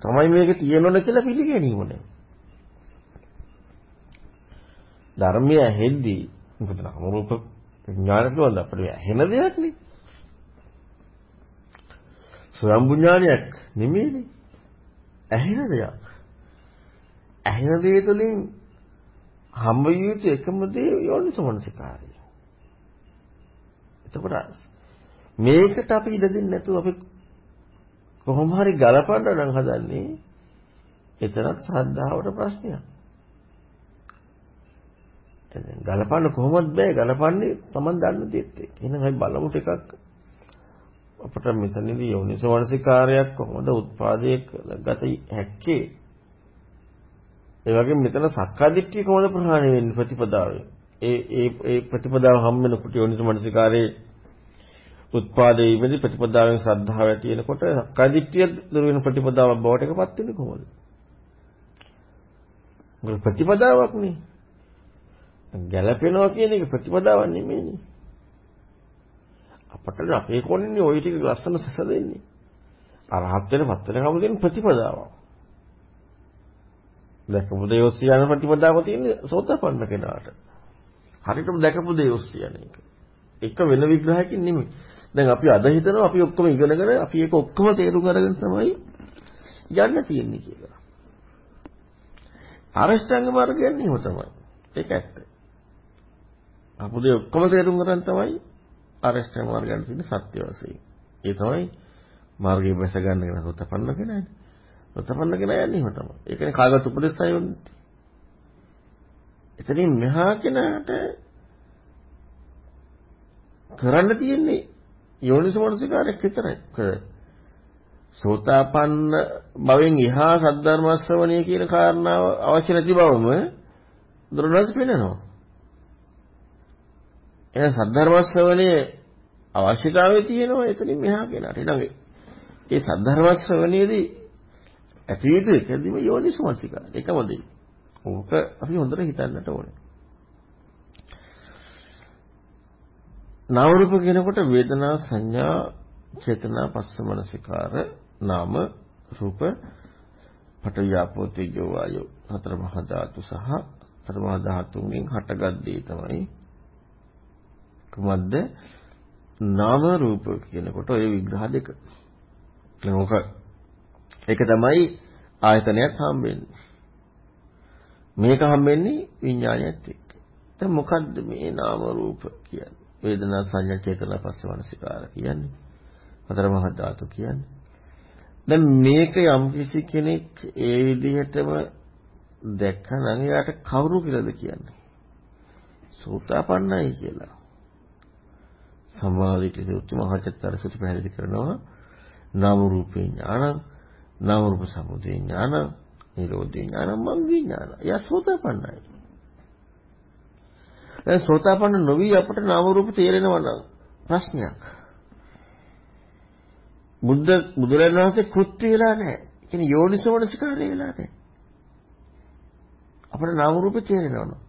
තමයි මේක තියෙනවද කියලා පිළිගැනීම නේ. ධර්මය ඇහෙද්දී මොකද නාම රූප විඥාන කියවල අපිට ඇහෙන දෙයක් නේ. ස්වයංබුඥානයක් නෙමෙයිනේ. ඇහෙන දෙයක්. ඇහෙන දේ තුළින් හම්බ යුතු එකම දේ යෝනිසමනසිකාරය. එතකොට මේකට අපි ඉඩ දෙන්නේ නැතුව අපි කොහොම හරි ගලපන්න නම් හදන්නේ එතනත් ශ්‍රද්ධාවට ප්‍රශ්නයක්. ගලපන්න කොහොමද බෑ ගලපන්නේ Taman දන්න දෙත් එක්ක. එහෙනම් අපි බලමු ටිකක් අපිට මෙතනදී යෝනිසෝවනසිකාරයක් කොහොමද උත්පාදයේ ගත හැක්කේ? ඒ වගේම මෙතන සක්කාදිට්ඨිය කොහොමද ප්‍රහාණය වෙන්නේ ප්‍රතිපදාවේ? ඒ ඒ ඒ ප්‍රතිපදාව හම් වෙනකොට යෝනිස මනසිකාරේ උත්පාදේ ඉමෙදි ප්‍රතිපදාවෙන් ශ්‍රද්ධාව ඇති වෙනකොට සක්කාදිට්ඨිය දුර වෙන ප්‍රතිපදාවක් බවට එකපත් වෙන්නේ කොහොමද? මොකද ප්‍රතිපදාවක් නේ. ගැළපෙනවා කියන එක ප්‍රතිපදාවක් නෙමෙයිනේ. අපට අපේ කොනේ ওই ටික ලස්සන සැස දෙන්නේ. අරහත් වෙන පත් වෙන කම දෙන ප්‍රතිපදාවක්. දැකපු දේ ඔස්සේ යන ප්‍රතිපදාව තියෙන්නේ සෝතපන්න කෙනාට. හරියටම දැකපු දේ ඔස්සේ යන එක. එක වෙන විග්‍රහයකින් නෙමෙයි. දැන් අපි අද හිතනවා අපි ඔක්කොම ඉගෙනගෙන අපි ඒක ඔක්කොම තේරුම් අරගෙන තමයි යන්න තියෙන්නේ කියලා. අරෂ්ඨාංග මාර්ගය යන්නේ එහෙම තමයි. ඒක ඇත්ත. අපුදේ ඔක්කොම තේරුම් ගන්න තමයි අරෂ්ඨාංග මාර්ගයන් තියෙන සත්‍ය වශයෙන්. ඒ තමයි මාර්ගය බැස ගන්න කෙනා සෝතපන්න කෙනානේ. සෝතපන්න කෙනා යන්නේ එහෙම තමයි. ඒ කියන්නේ කාගත උපදේශය යොන්නේ. එතනින් මෙහා කෙනාට කරන්න තියෙන්නේ යෝනිසමනසිකාරයක් විතරයි. සෝතාපන්න භවෙන් එහා සද්ධර්ම ශ්‍රවණය කියන කාරණාව අවශ්‍ය නැති බවම දුරනස් පෙන්නනවා. එහෙනම් සද්ධර්ම ශ්‍රවණයේ අවශ්‍යතාවය තියෙනවා එතනින් මෙහා කෙනාට. ඊළඟ ඒ සද්ධර්ම ශ්‍රවණයේදී ඇති යුතු එකදීම යෝනිසමනසිකාරය. එකම දෙයි. ඕක අපි හොඳට හිතන්නට ඕනේ. නාම රූප කියනකොට වේදනා සංඥා චේතනා පස්ස මනසිකාර නාම රූප පටවියාපෝ තේජෝ වායෝ හතර මහා ධාතු සහ හතර මහා ධාතුන්ගෙන් හටගත් දේ තමයි කුමද්ද නාම රූප කියනකොට ඔය විග්‍රහ දෙක. මොක ඒක තමයි ආයතනයත් හම්බෙන්නේ. මේක හම්බෙන්නේ විඥානයත් එක්ක. දැන් මොකද්ද මේ නාම රූප කියන්නේ? වේදනා සංඥා චේතනා පස්ස මනසිකාර කියන්නේ. හතර මහා ධාතු කියන්නේ. දැන් මේක යම් කිසි කෙනෙක් ඒ විදිහටම දැක්කනම් එයාට කවුරු කියලාද කියන්නේ? සෝතාපන්නයි කියලා. සම්මාදිට්ඨි සූත්‍ර මහාචත්තර සූත්‍ර පැහැදිලි කරනවා නාම රූපේ ඥානං නාම රූප සමුදය ඥානං නිරෝධේ ඥානං මග්ගේ ඥානං. එයා සෝතාපන්නයි. දැන් සෝතාපන්න නොවි අපට නාම රූප තේරෙනවා නම් ප්‍රශ්නයක්. බුද්ධ බුදුරජාණන් වහන්සේ කෘත්‍ය වෙලා නැහැ. ඒ කියන්නේ යෝනිසෝමනසිකාරය වෙලා නැහැ. අපට නාම රූප තේරෙනවා.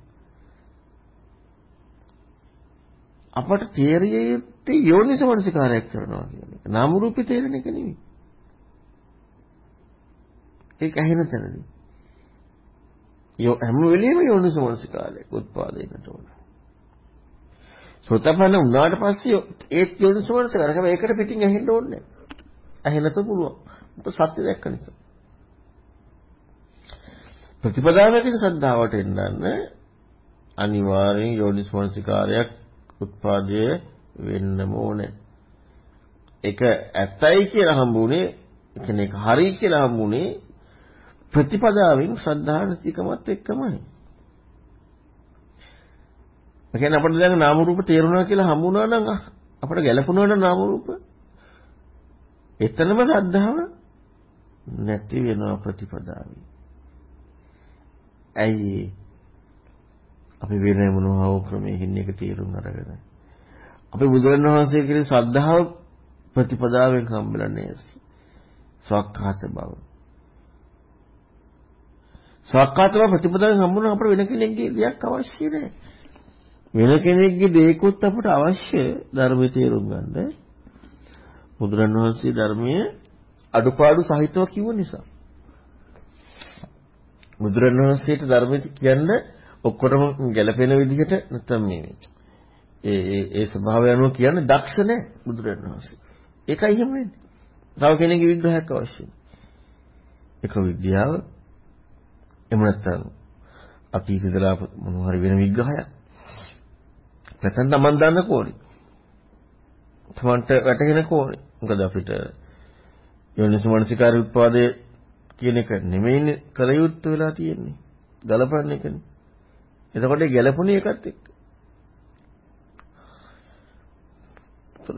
අපට තේරිය යුත්තේ යෝනිසෝමනසිකාරයක් කරනවා කියන එක. නාම රූප තේරෙන එක නෙවෙයි. ඒක ඇහෙන තැනදී. යෝ හැම වෙලෙම යෝනිසෝමනසිකාරයක් උත්පාදයකට ඕන. සෝතපන්න වුණාට පස්සේ ඒත් යෝනිසෝමනසිකාරයක්. හැබැයි ඒකට පිටින් ඇහෙන්න ඕනේ නැහැ. ඇහෙන්නත් පුළුවන්. මොකද සත්‍ය දැක්ක නිසා. ප්‍රතිපදාවකින් සද්ධාවට එන්නන්න අනිවාර්යෙන් යෝනිස්මනසිකාරයක් උත්පාදයේ වෙන්නම ඕනේ. ඒක ඇත්තයි කියලා හම්බුනේ, කියන්නේ ඒක හරි කියලා හම්බුනේ ප්‍රතිපදාවෙන් ශ්‍රද්ධාව නැතිකමත් එක්කමයි. ඒ කියන්නේ අපිට දැන් නාම රූප තේරුණා කියලා හම්බුණා නම් අපිට ගැළපුණා නම් නාම රූප එතනම ශ්‍රද්ධාව නැති වෙනවා ප්‍රතිපදාවේ. ඇයි අපි වෙන මොනවා හෝ ක්‍රමයකින් එක තීරුම් අරගෙන අපි බුදුරණවහන්සේ කියන ශ්‍රද්ධාව ප්‍රතිපදාවෙන් හම්බෙලා නෑ. සවක්කාත බව. සවක්කාත බව ප්‍රතිපදාවෙන් හම්බුනොත් අපිට වෙන කෙනෙක්ගේ දෙයක් අවශ්‍ය නෑ. වෙන කෙනෙක්ගේ දෙයක්වත් අපට අවශ්‍ය ධර්මයේ තේරුම් ගන්න. බුදුරන් වහන්සේ ධර්මයේ අඩුපාඩු සහිතව කිව්ව නිසා. බුදුරන් වහන්සේට ධර්මයේ කියන්න ඔක්කොටම ගැළපෙන විදිහට නැත්නම් මේ ඒ ඒ ඒ ස්වභාවය අනුව කියන්නේ දක්ෂ නැහැ බුදුරන් වහන්සේ. ඒකයි එහෙම වෙන්නේ. තව කෙනෙකුගේ විග්‍රහයක් අවශ්‍යයි. එක විද්‍යාව එහෙම නැත්නම් අතීතදලා මොනවා හරි වෙන විග්‍රහයක්. නැත්නම් Taman දන්න කෝරි. තමන්ට වැටහෙන කෝරේ. මොකද අපිට යෝනිසමනසිකාර උත්පාදයේ කියන එක නෙමෙයිනේ කල යුත්තේ වෙලා තියෙන්නේ. ගලපන්න එකනේ. එතකොට ගැලපුණේ එකත් එක්ක.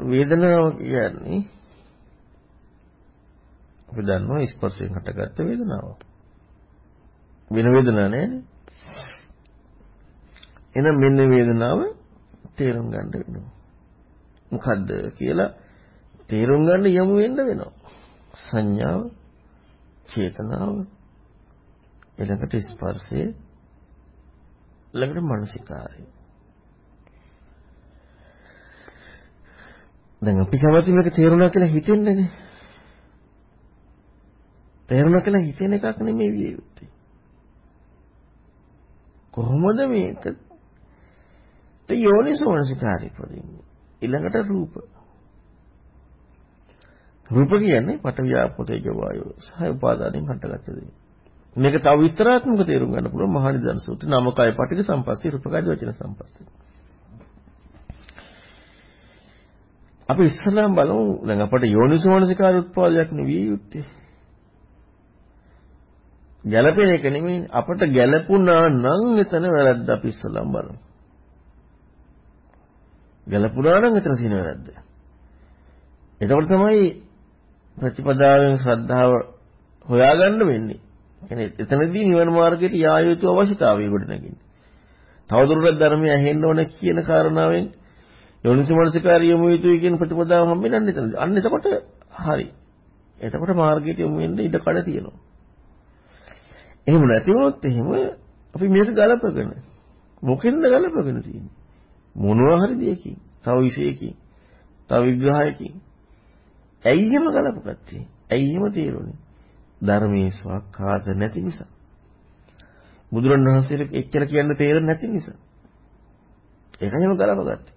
වේදනාව කියන්නේ අපි දන්නවා ස්පර්ශයෙන් හටගත්ත වේදනාව. වෙන වේදනාවක් නෑනේ. එහෙනම් මෙන්න වේදනාව තේරුම් ගන්න වෙනවා. මොකද්ද කියලා තේරුම් ගන්න යමු වෙන්න වෙනවා. සංඥාව, චේතනාව, ඊළඟට ස්පර්ශය, ළඟට මානසිකාරය. දැන් අපි කැමති මේක තේරුණා කියලා හිතෙන්නේනේ. තේරුණා කියලා හිතෙන එකක් නෙමෙයි විය යුත්තේ. කොහොමද මේක ඒ යෝනිසෝමනසිකාරය පදින්නේ ඊළඟට රූප රූප කියන්නේ පට ව්‍යාපෝතේ ජවායෝ සහ උපාදානෙන් හටගත්ත දේ මේක තව විස්තරාත්මක තේරුම් ගන්න පුළුවන් මහනිදන් සූත්‍රය නාමකය පටික සම්පස්සේ රූපකය වචන සම්පස්සේ අපි ඉස්සෙල්ලාම බලමු දැන් අපට යෝනිසෝමනසිකාර උත්පාදයක් නෙවිය යුත්තේ ගැළපෙන එක නෙමෙයි අපට ගැළපුණා නම් එතන වැරද්ද අපි ඉස්සෙල්ලාම බලමු ගැලපුණා නම් එතන තියෙන වැරද්ද. එතකොට තමයි ප්‍රතිපදාවෙන් ශ්‍රද්ධාව හොයාගන්න වෙන්නේ. කියන්නේ එතනදී නිවන මාර්ගයට යා යුතු අවශ්‍යතාවය ගොඩ නැගින්නේ. තවදුරටත් ධර්මය ඇහෙන්න ඕන කියන කාරණාවෙන් යෝනිසමනසිකාරිය යොමු යුතුයි කියන ප්‍රතිපදාව හම්බෙන්නේ එතන. අන්න එතකොට හරි. එතකොට මාර්ගයට යොමු වෙන්න ඉඩ කඩ තියෙනවා. එහෙම නැති වුණොත් එහෙම අපි මේක ගලපගෙන මොකෙන්ද ගලපගෙන තියෙන්නේ? මොනවා හරි දෙයකින්, තව විශේෂයකින්, තව විග්‍රහයකින්. ඇයි එහෙම ගලපගත්තේ? ඇයි එහෙම තේරුනේ? ධර්මයේ ස්වකහාත නැති නිසා. බුදුරණවහන්සේට එච්චර කියන්න තේරෙන්නේ නැති නිසා. ඒකයි එහෙම ගලපගත්තේ.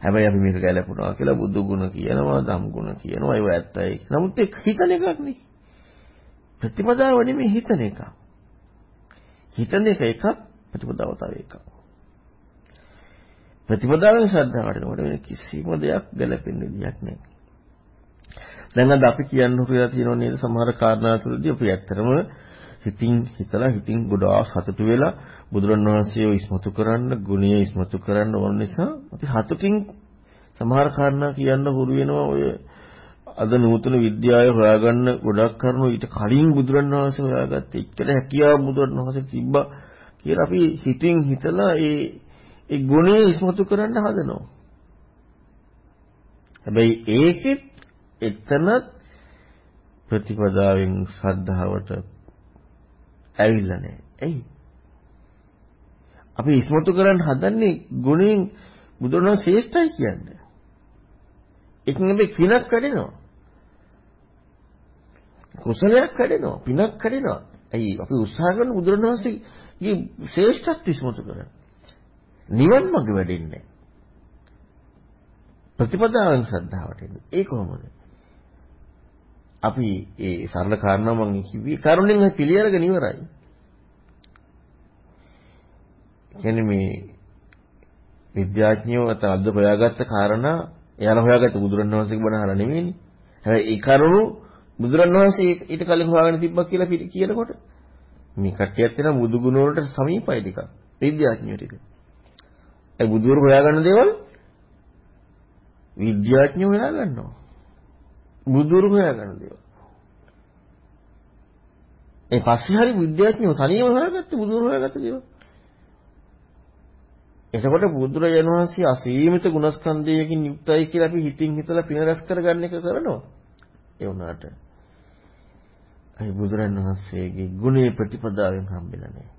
හැබැයි අපි මේක ගැලපුණා කියලා බුදු ගුණ කියනවා, ධම් ගුණ කියනවා, ඒව ඇත්තයි. නමුත් ඒක හිතන එකක් නේ. ප්‍රතිපදාව නෙමෙයි හිතන එක. හිතන එක එකක්, ප්‍රතිපදාව තව එකක්. ප්‍රතිපදාවෙන් ශ්‍රද්ධාවට එනකොට වෙන කිසිම දෙයක් ගැලපෙන්න විදියක් නැහැ. දැන් අද අපි කියන්න හුරුලා තියෙනවා නේද සමහර කාරණා තුළදී අපි ඇත්තටම හිතින් හිතලා හිතින් ගොඩාක් සතුටු වෙලා බුදුරණවහන්සේව ඉස්මතු කරන්න, ගුණය ඉස්මතු කරන්න ඕන නිසා අපි හතුටින් සමහර කාරණා කියන්න හුරු වෙනවා ඔය අද නූතන විද්‍යාවේ හොයාගන්න ගොඩක් කරුණු ඊට කලින් බුදුරණවහන්සේ හොයාගත්ත එච්චර හැකියාව බුදුරණවහන්සේ තිබ්බා කියලා අපි හිතින් හිතලා ඒ ඒ ගුණය ඉස්මතු කරන්න හදනවා. හැබැයි ඒකෙත් එතනත් ප්‍රතිපදාවෙන් ශ්‍රද්ධාවට ඇවිල්ලා නැහැ. ඇයි? අපි ඉස්මතු කරන්න හදන්නේ ගුණයෙන් බුදුරණන් ශ්‍රේෂ්ඨයි කියන්නේ. ඒකෙන් අපි පිනක් කඩෙනවා. කුසලයක් කඩෙනවා. පිනක් කඩෙනවා. ඇයි? අපි උත්සාහ කරන බුදුරණවහන්සේගේ ශ්‍රේෂ්ඨත්ව ඉස්මතු කරන්න. නිවන් මඟ වැඩෙන්නේ ප්‍රතිපදාවෙන් ශ්‍රද්ධාවට එන්නේ. ඒ කොහොමද? අපි ඒ සරල කාරණා මම කිව්වේ කරුණෙන් පිළිඅරගෙන ඉවරයි. කියන්නේ මේ විද්‍යාඥයෝ අත අද හොයාගත්ත කාරණා එයාලා හොයාගත්ත බුදුරණවහන්සේගේ බණ අහලා නෙමෙයිනේ. හැබැයි ඒ කරුණු බුදුරණවහන්සේ ඊට කලින් හොයාගෙන තිබ්බා කියලා කියනකොට මේ කට්ටියත් වෙන බුදු ගුණ වලට සමීපයි ටිකක්. විද්‍යාඥයෝ ටික. ඒ බුදුවරු හොයාගන්න දේවල් විද්‍යාඥයෝ හොයාගන්නවා. බුදුවරු හොයාගන්න දේවල්. ඒ පස්සේ හරි විද්‍යාඥයෝ තනියම හොයාගත්තේ බුදුවරු හොයාගත්ත දේවල්. එතකොට බුදුරජාණන් වහන්සේ අසීමිත ගුණස්කන්ධයකින් යුක්තයි කියලා අපි හිතින් හිතලා පින රැස් කරගන්න එක කරනවා. ඒ වුණාට අයි බුදුරජාණන් වහන්සේගේ ගුණේ ප්‍රතිපදාවෙන් හම්බෙලා නැහැ.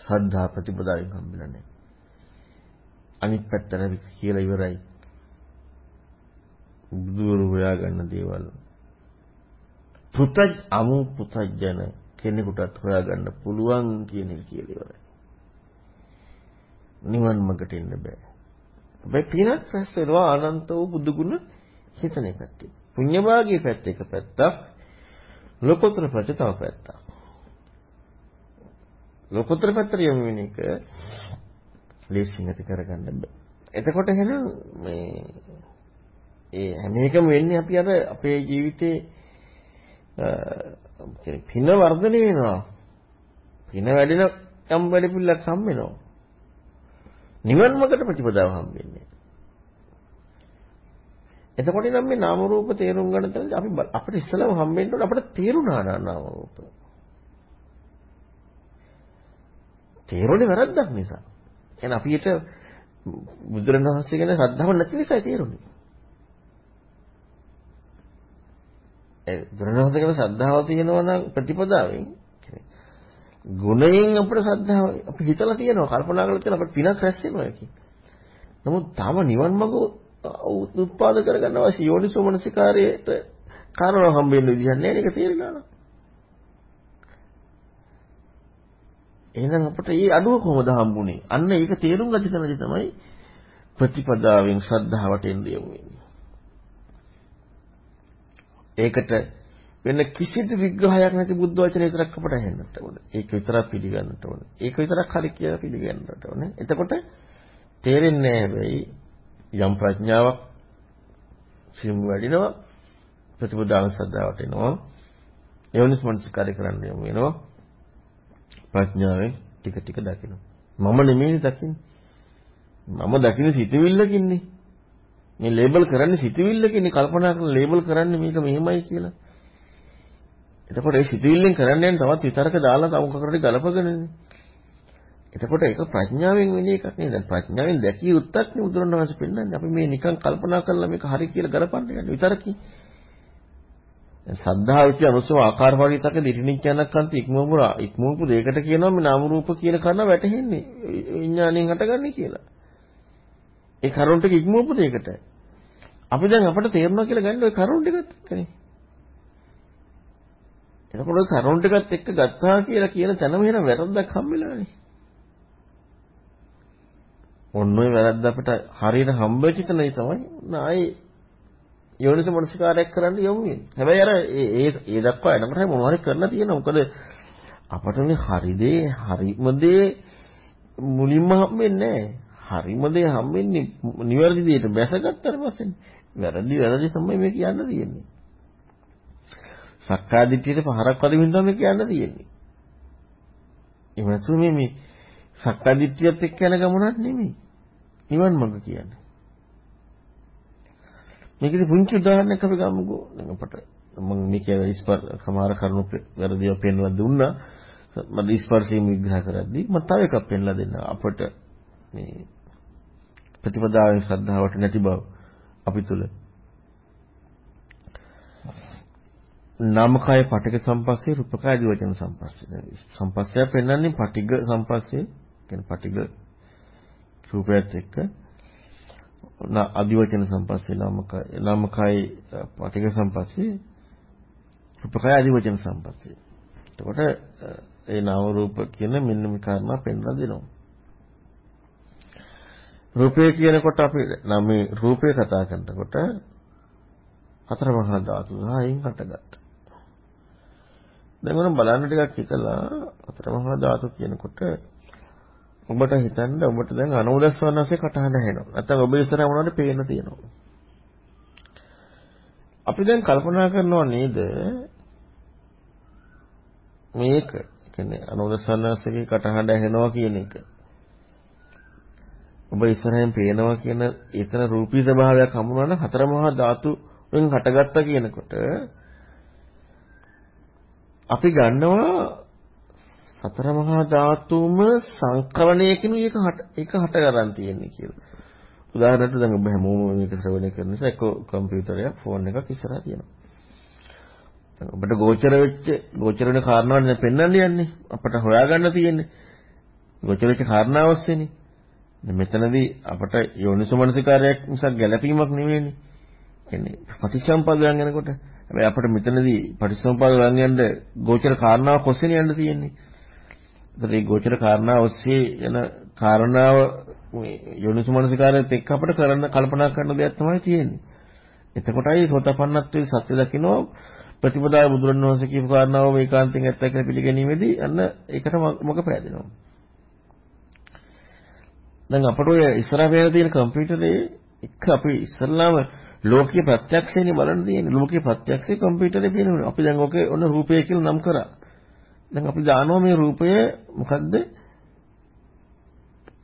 ශ්‍රද්ධා ප්‍රතිපදාවෙන් හම්බෙලා නැහැ. අනිත් පැත්තට කියලා ඉවරයි. බුදුරු හොයාගන්න දේවල්. පුතජ් අමු පුතජන කෙනෙකුටත් හොයාගන්න පුළුවන් කියන එක කියලා ඉවරයි. නිවන් මඟට එන්න බෑ. හැබැයි පිනක් රැස් වෙනවා අනන්ත වූ බුදු ගුණ හිතන එකත්. පුණ්‍ය භාගයේ පැත්ත එක පැත්තක්. ලෝකෝත්තර පැත්ත තව පැත්තක්. ලෝකෝත්තර පැත්තට යොමු වෙන එක ලේසියෙන් ඇති කරගන්න බෑ. එතකොට එහෙනම් මේ ඒ හැම එකම වෙන්නේ අපි අර අපේ ජීවිතේ පින වර්ධනය වෙනවා. පින වැඩෙන යම් වැඩ පිළිලක් හම් වෙනවා. නිවන් මාර්ගට ප්‍රතිපදාව හම් වෙන්නේ. එතකොට නම් මේ නාම රූප තේරුම් ගන්න තැනදී අපි අපිට ඉස්සලම හම් වෙන්න ඕන අපිට තේරුණා නාම රූප. තේරුනේ වැරද්දක් නිසා. එහෙනම් අපිට බුදුරණවහන්සේ ගැන ශ්‍රද්ධාව නැති නිසා තේරුනේ. ඒ බුදුරණවහන්සේ ගැන ශ්‍රද්ධාව තියෙනවා නම් ප්‍රතිපදාවෙන් ගුණයෙන් අපිට සද්ධාව අපි හිතලා තියෙනවා කල්පනා කරලා තියෙනවා අපිට පිනක් රැස් වෙනවා එකකින්. නමුත් තාම නිවන් මඟ උත්පාද කරගන්න අවශ්‍ය යෝනිසෝ මනසිකාරයට කාරණා හම්බෙන්න විදිහක් නැහැ නේද තේරෙනවා නේද? එහෙනම් අපිට මේ අඩුව කොහොමද හම්බුනේ? අන්න ඒක තේරුම් ගන්න තමයි තමයි ප්‍රතිපදාවෙන් ශ්‍රද්ධාවට එන්නේ යන්නේ. ඒකට වෙන කිසිදු විග්‍රහයක් නැති බුද්ධ වචන විතරක් අපට ඇහෙන්නට ඕනේ. ඒක විතරක් පිළිගන්නට ඕනේ. ඒක විතරක් හරි කියලා පිළිගන්නට ඕනේ. එතකොට තේරෙන්නේ නැහැ යම් ප්‍රඥාවක් සිමු වැඩිනවා ප්‍රතිපදාව සද්ධාවට එනවා. යෝනිස් මනසිකාරය කරන්න යමු වෙනවා. ප්‍රඥාවෙන් ටික ටික දකිනවා. මම නෙමෙයි දකින්නේ. මම දකින්න සිතවිල්ලකින්නේ. මේ ලේබල් කරන්නේ සිතවිල්ලකින්නේ කල්පනා කරලා ලේබල් කරන්නේ මේක මෙහෙමයි කියලා. එතකොට ඒ සිතවිල්ලෙන් කරන්න යන තවත් විතරක දාලා තව මොකකටද ගලපගෙනනේ. එතකොට ඒක ප්‍රඥාවෙන් වෙන එකක් නේද? ප්‍රඥාවෙන් දැකිය යුත්තක් නේ බුදුරණවහන්සේ පෙන්නන්නේ. අපි මේ නිකන් කල්පනා කරලා මේක හරි කියලා ගලපන්න යන්නේ විතරකී. සද්ධාව කියන අනුසව ආකාර පරිවිතක දිටිනිඥානකන්ත ඉක්මවුරා ඉක්මවපු දෙයකට කියනවා මේ නාම රූප කියන කර්ණ වැටහෙන්නේ විඥාණයෙන් හටගන්නේ කියලා. ඒ කරුණ ටික ඉක්මවපු දෙයකට. අපි දැන් අපිට තේරෙනවා කියලා ගන්න ওই කරුණ ටිකත් එක්කනේ. එතකොට ওই කරුණ ටිකත් එක්ක ගත්තා කියලා කියන තැනම එහෙනම් වැරද්දක් හම්බෙලානේ. ඔන්න ඔය වැරද්ද අපිට හරියට හම්බෙච්ච තැනයි තමයි ආයේ යෝනිස මනසිකාරයක් කරන්න යමු වෙන්නේ. හැබැයි අර ඒ ඒ දක්වා එනකොට මොනවද කරලා තියෙනවා. මොකද අපට මේ හරි දේ හරිම දේ මුලින්ම හම්බෙන්නේ නැහැ. හරිම දේ හම්බෙන්නේ නිවැරදි දෙයට බැසගත්තට පස්සේ. වැරදි වැරදි තමයි මේ කියන්න තියෙන්නේ. සක්කාදිට්ඨියට පහරක් වදින්න තමයි කියන්න තියෙන්නේ. එහෙම මේ මේ සක්කාදිට්ඨියත් එක්ක යන ගමනක් නෙමෙයි. නිවන් මඟ කියන්නේ. මේකේ පුංචි උදාහරණයක් අපි ගමුකෝ. දැන් අපට මම මේකේ ස්පර්ශ සමහර කරුණු වැරදිව පෙන්වලා දුන්නා. මම ස්පර්ශයෙන් විග්‍රහ කරද්දී මම තව එකක් පෙන්ලා දෙන්න අපට මේ ප්‍රතිපදාවේ ශ්‍රද්ධාවට නැති බව අපි තුල. නාමකය පටික සම්පස්සේ රූපකය දිවචන සම්පස්සේ. සම්පස්සය පෙන්වන්නේ පටිග සම්පස්සේ. කියන්නේ පටිග රූපයත් එක්ක. අදිවචන සම්පස්සේ නාමකය නාමකය පටික සම්පස්සේ රූපකය අදිවචන සම්පස්සේ. එතකොට ඒ නාම රූප කියන මෙන්න මේ කාරණා පෙන්වලා දෙනවා. රූපය කියනකොට අපි නම් මේ රූපය කතා කරනකොට හතර මහා ධාතු සහයෙන් හටගත්තා දැන් මොන බලන්න ටිකක් හිතලා හතර මහා ධාතු කියනකොට ඔබට හිතන්න ඔබට දැන් අනුදස් වර්ණසේ කටහඬ ඇහෙනවා. නැත්නම් ඔබ ඉස්සරහ මොනවද පේන්න තියෙනවා. අපි දැන් කල්පනා කරනවා නේද මේක කියන්නේ අනුදස් වර්ණසේගේ කටහඬ ඇහෙනවා කියන එක. ඔබ ඉස්සරහෙන් පේනවා කියන ඒතන රූපී ස්වභාවයක් හමුනා නම් හතර මහා ධාතු වෙන් හටගත්තා කියනකොට අපි ගන්නවා සතර මහා ධාතුම සංකලනයකින් ඒක ඒක හට ගන්න තියෙන්නේ කියලා. උදාහරණයක් දැන් ඔබ හැමෝම මේක ශ්‍රවණය කරන නිසා එක්ක කම්පියුටරයක් ෆෝන් එකක් ඉස්සරහා තියෙනවා. දැන් ඔබට ගෝචර වෙච්ච ගෝචර වෙන කාරණාවක් දැන් පෙන්වන්න යන්නේ. අපට හොයාගන්න තියෙන්නේ. ගෝචර වෙච්ච කාරණාව ඔස්සේනේ. දැන් මෙතනදී අපට යෝනිසමනසිකාරයක් නිසා ගැළපීමක් නෙවෙයිනේ. කියන්නේ පටිච්චසමුප්පාදයන් යනකොට හැබැයි අපිට මෙතනදී පටිච්චසමුප්පාදයන් යන්න ගෝචර කාරණාවක් ඔස්සේ යන්න තියෙන්නේ. ඒතර මේ ගෝචර කාරණා ඔස්සේ යන කාරණාව යෝනිසමනසිකාරයත් එක්ක අපිට කරන්න කල්පනා කරන දෙයක් තමයි තියෙන්නේ. එතකොටයි සෝතපන්නත්වයේ සත්‍ය දකින්න ප්‍රතිපදාව බුදුරණවහන්සේ කියපු කාරණාව මේකාන්තයෙන් ඇත්ත කියලා පිළිගැනීමේදී අන්න ඒකට මොක පෑදෙනවා. දැන් අපට ඔය ඉස්සරහ වෙන තියෙන කම්පියුටරේ එක අපි ඉස්සල්ලාම ලෝකීය ප්‍රත්‍යක්ෂේනේ බලන්න තියෙන්නේ. ලෝකීය ප්‍රත්‍යක්ෂේ කම්පියුටරේ පේනවා. අපි දැන් ඔකේ ඔන්න රූපය කියලා නම් කරා. දැන් අපි දානවා මේ රූපය මොකද්ද?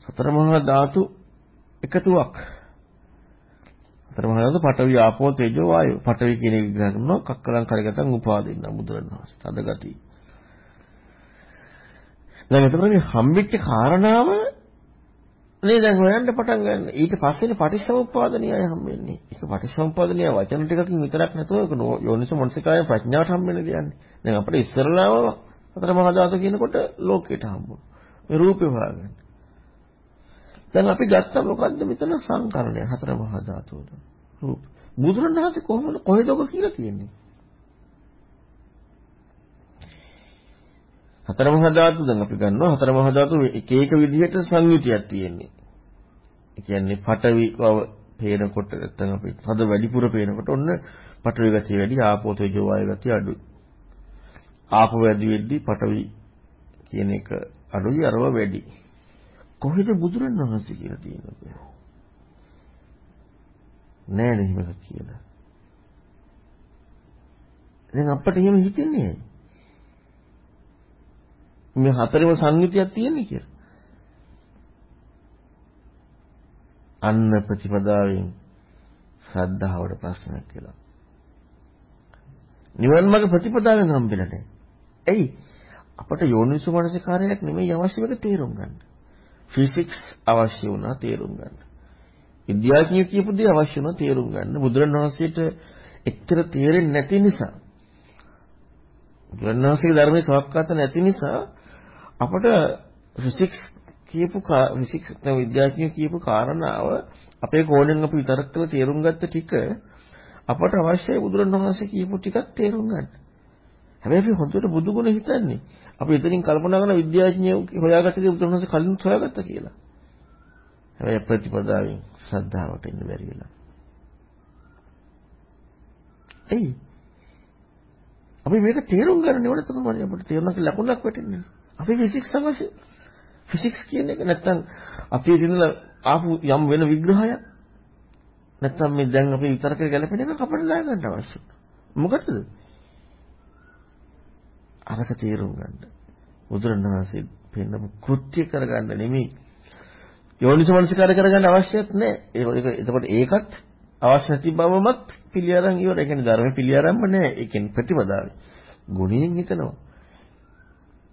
සතර මහා ධාතු එකතුවක්. සතර මහා ධාතු පඨවි ආපෝ තේජෝ වායෝ. පඨවි කියන එක විග්‍රහ කරනවා කක්කලං කරගතන් උපාදින්න බුදුරණවහන්සේ. තද ගති. දැන් එතකොට මේ හම්බෙච්ච කාරණාව නේ දැන් හොයන්න පටන් ගන්න. ඊට පස්සේනේ පටිච්චසමුප්පාදනියය හම්බෙන්නේ. ඒක පටිච්චසමුප්පාදනිය වචන ටිකකින් විතරක් නැතුව යෝනිස මොනසිකාය ප්‍රඥාවට හම්බෙන්න දෙන්නේ. දැන් අපිට ඉස්සරලාම හතර මහා ධාතු කියනකොට ලෝකයට හම්බුන. මේ රූපේ හොයාගන්න. දැන් අපි ගත්ත මොකද්ද මෙතන සංකරණය හතර මහා ධාතු වල. රූප. බුදුරණවහන්සේ කොහොමද කොහෙද ඔක කියලා කියන්නේ? හතර මහා ධාතු දැන් අපි ගන්නවා හතර මහා ධාතු එක එක විදිහට සංයුතියක් තියෙන්නේ. ඒ කියන්නේ පඨවි බව පේනකොට නැත්නම් අපි හද වැඩිපුර පේනකොට ඔන්න පඨවි ගතිය වැඩි ආපෝ තේජෝ වායු ගතිය අඩුයි. ආපෝ වැඩි වෙද්දි පඨවි කියන එක අඩුයි අරව වැඩි. කොහෙද බුදුරණවහන්සේ කියලා තියෙන්නේ? නෑ නේ එහෙම කියලා. දැන් අපිට එහෙම හිතෙන්නේ මේ හතරෙම සංයුතියක් තියෙන්නේ කියලා. අන්න ප්‍රතිපදාවෙන් ශ්‍රද්ධාවට ප්‍රශ්නයක් කියලා. නිවන් මාර්ග ප්‍රතිපදාවෙන් හම්බෙලා නැහැ. එයි අපට යෝනිසු මනසිකාරයක් නෙමෙයි අවශ්‍ය වෙක තේරුම් ගන්න. ෆිසික්ස් අවශ්‍ය වුණා තේරුම් ගන්න. විද්‍යාඥයෝ කියපු දේ අවශ්‍ය වුණා තේරුම් ගන්න. බුදුරණවහන්සේට එච්චර තේරෙන්නේ නැති නිසා බුදුරණවහන්සේගේ ධර්මයේ සවක්කාත නැති නිසා අපට ෆිසික්ස් කියපු ෆිසික්ස් විද්‍යාඥයෝ කියපු කාරණාව අපේ කෝණයෙන් අපි විතරක් කරලා තේරුම් ගත්ත ටික අපට අවශ්‍යයි බුදුරණවහන්සේ කියපු ටිකක් තේරුම් ගන්න. හැබැයි අපි හොඳට බුදු ගුණ හිතන්නේ. අපි එතනින් කල්පනා කරන විද්‍යාඥයෝ හොයාගත්ත දේ බුදුරණවහන්සේ කලින් හොයාගත්තා කියලා. හැබැයි ප්‍රතිපදාවෙන් ශ්‍රද්ධාවට එන්න බැරි වෙලා. එයි අපි මේක තේරුම් ගන්න ඕනේ තමයි අපිට තේරුණා කියලා ලකුණක් වැටෙන්නේ. අපි ෆිසික්ස් අවශ්‍ය ෆිසික්ස් කියන එක නැත්තම් අපේ ඉඳලා ආපු යම් වෙන විග්‍රහයක් නැත්තම් මේ දැන් අපි විතරක ගැලපෙන එක අපිට ලා ගන්න අවශ්‍යයි. මොකටද? අරක තේරුම් ගන්න. බුදුරණවහන්සේ පෙන්නපු කෘත්‍ය කරගන්න නෙමෙයි. යෝනිසමනසිකාර කරගන්න අවශ්‍යත් නැහැ. ඒක එතකොට ඒකත් අවශ්‍ය නැති බවමත් පිළිඅරන් ඉවර. ඒ කියන්නේ ධර්ම පිළිඅරන්ම නැහැ. ඒ කියන්නේ ප්‍රතිපදාවයි. ගුණයෙන් හිතනවා.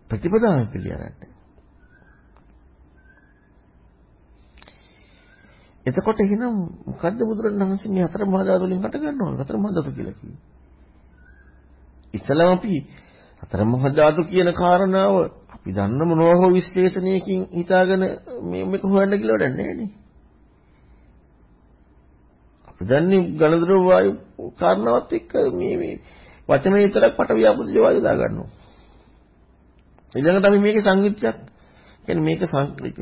ප්‍රතිපදාවෙන් පිළිඅරන්නේ. එතකොට එහෙනම් මොකද්ද බුදුරණවහන්සේ මේ හතර මහා ධාතු වලින් හට ගන්නවා හතර මහා ධාතු කියලා කිව්වේ. ඉස්සලම අපි හතර මහා ධාතු කියන කාරණාව අපි දන්න මොනවා හෝ විශ්ලේෂණයකින් හිතාගෙන මේ මේක හොයන්න කියලා වැඩක් නැහැ නේ. අපි දන්නේ ඝනද්‍රව වායු කාරණාවත් එක්ක මේ මේ වචන විතරක් පට ව්‍යාපෘති වායු දා ගන්නවා. ඊළඟට අපි මේකේ සංයුක්තියක් කියන්නේ මේක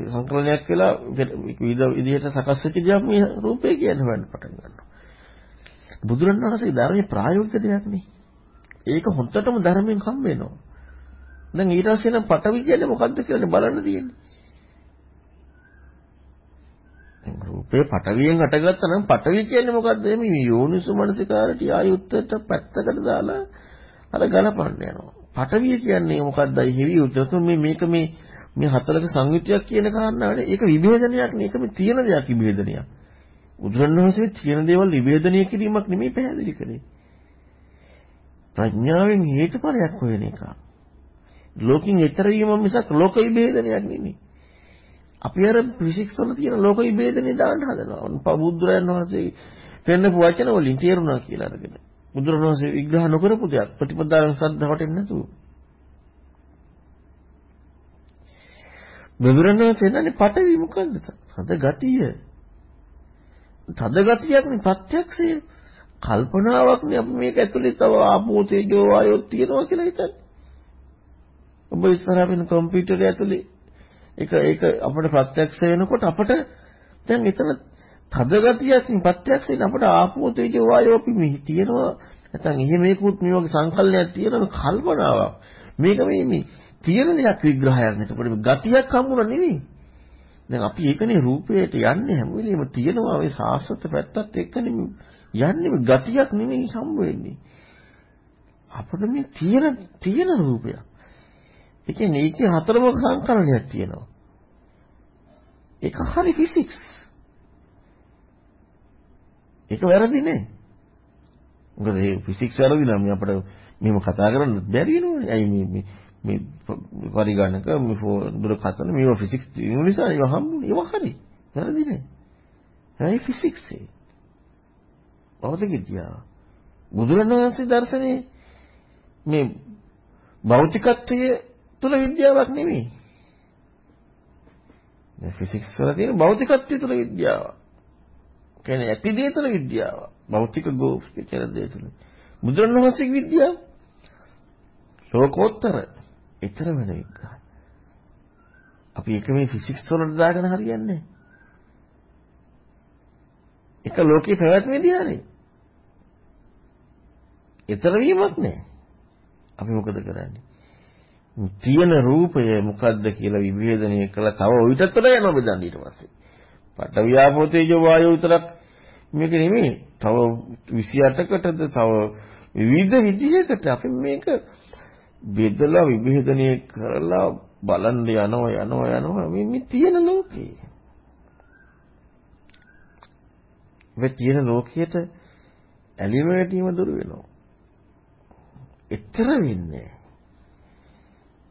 සංකලනයක් වෙලා විවිධ විදිහට සකස් වෙච්ච දෙයක් මේ රූපය කියන්නේ හොයන්න පටන් ගන්නවා. බුදුරණවහන්සේ ධර්මයේ ප්‍රායෝගික දෙයක් නේ. ඒක හොඳටම ධර්මයෙන් හම් වෙනවා. දැන් ඊට පස්සේ නම් පටවි කියන්නේ මොකද්ද කියලා බලන්න තියෙන්නේ. දැන් රූපේ පටවියෙන් හටගත්තා නම් පටවි කියන්නේ මොකද්ද? මේ යෝනිසු මනසිකාරටි ආයුත්තට පැත්තකට දාලා අර ගලපන්න යනවා. පටවිය කියන්නේ මොකද්දයි හෙවි උත්තර මේ මේක මේ මේ හතරක සංයුතියක් කියන කාරණාවනේ ඒක විභේදනයක් නේ ඒක මේ තියෙන දෙයක් විභේදනයක්. බුදුරණවහන්සේ තියෙන දේවල් විභේදනය කිරීමක් නෙමෙයි පැහැදිලි කළේ. ප්‍රඥාවෙන් හේතුඵලයක් හොයන එක. ලෝකෙන් ඈතර වීම මිසක් ලෝක විභේදනයක් නෙමෙයි. අපි අර ෆිසික්ස් වල තියෙන ලෝක විභේදනේ දාන්න හදනවා. බුදුරයන් වහන්සේ පෙන්නපු වචන වලින් තේරුණා කියලා අරගෙන. බුදුරණවහන්සේ විග්‍රහ නොකරපු දෙයක් ප්‍රතිපදාවෙන් ශ්‍රද්ධාවට එන්නේ නැතුව. බුදුරණවහන්සේ දන්නේ පටවි මොකද්ද? තද ගතිය. තද ගතියක් නේ ප්‍රත්‍යක්ෂය. කල්පනාවක් නේ අපි මේක ඇතුලේ තව ආපෝ තේජෝ වායෝ තියෙනවා කියලා හිතන්නේ. ඔබ ඉස්සරහ වෙන කම්පියුටරය ඇතුලේ ඒක ඒක අපිට ප්‍රත්‍යක්ෂ වෙනකොට අපිට දැන් එතන තද ගතියක් නේ ප්‍රත්‍යක්ෂයෙන් අපිට ආපෝ තේජෝ වායෝ අපි මේ තියෙනවා නැත්නම් එහෙම මේකුත් මේ වගේ සංකල්පයක් තියෙනවා කල්පනාවක්. මේක මේ මේ තියෙන දෙයක් විග්‍රහයක් නේ. ඒකට ගතියක් හම්බුණා නෙවෙයි. දැන් අපි ඒකනේ රූපයට යන්නේ හැම වෙලෙම තියෙනවා ওই සාස්වත පැත්තත් එක්කනේ යන්නේ ගතියක් නෙවෙයි හම්බ වෙන්නේ. අපිට මේ තියෙන තියෙන රූපයක්. ඒ කියන්නේ ඒකේ හතරම සංකලනයක් තියෙනවා. ඒක හරි ෆිසික්ස්. ඒක වැරදි නේ. මොකද මේ ෆිසික්ස් වැරදි නම් අපිට මෙහෙම කතා කරන්න බැරි වෙනවනේ. අයි මේ මේ පරිගණක මේ දුරකථන මේවා ෆිසික්ස් තියෙන නිසා ඒවා හම්බුනේ ඒවා හරි වැරදි නෑ ඒ ෆිසික්ස් ඒ භෞතික විද්‍යාව බුදුරණවහන්සේ දර්ශනේ මේ භෞතිකත්වයේ තුල විද්‍යාවක් නෙමෙයි. දැන් ෆිසික්ස් වල තියෙන භෞතිකත්වය තුල විද්‍යාවක්. කියන්නේ ඇති දේ තුල විද්‍යාවක්. භෞතික ගෝප්ස් කියන දේ තුල. බුදුරණවහන්සේගේ විද්‍යාව ලෝකෝත්තර ඊතර වෙන විග්‍රහය. අපි එක මේ ෆිසික්ස් වලට දාගෙන හරියන්නේ නැහැ. එක ලෝකේ පැවැත්මේදී හරි. ඊතර වීමක් නැහැ. අපි මොකද කරන්නේ? තියෙන රූපය මොකද්ද කියලා විභේදනය කළා තව ඔయితත් වඩා යනවා බෙදන්න ඊට පස්සේ. පට ව්‍යාපෝ තේජෝ වායෝ විතරක් මේක නෙමෙයි. තව 28කටද තව විවිධ විදිහකට අපි මේක බෙදලා විභේදනය කරලා බලන්න යනවා යනවා යනවා මේ මේ තියෙන ලෝකේ. මේ තියෙන ලෝකයට ඇලීම වැටීම දුරු වෙනවා. ඊතර වෙන්නේ.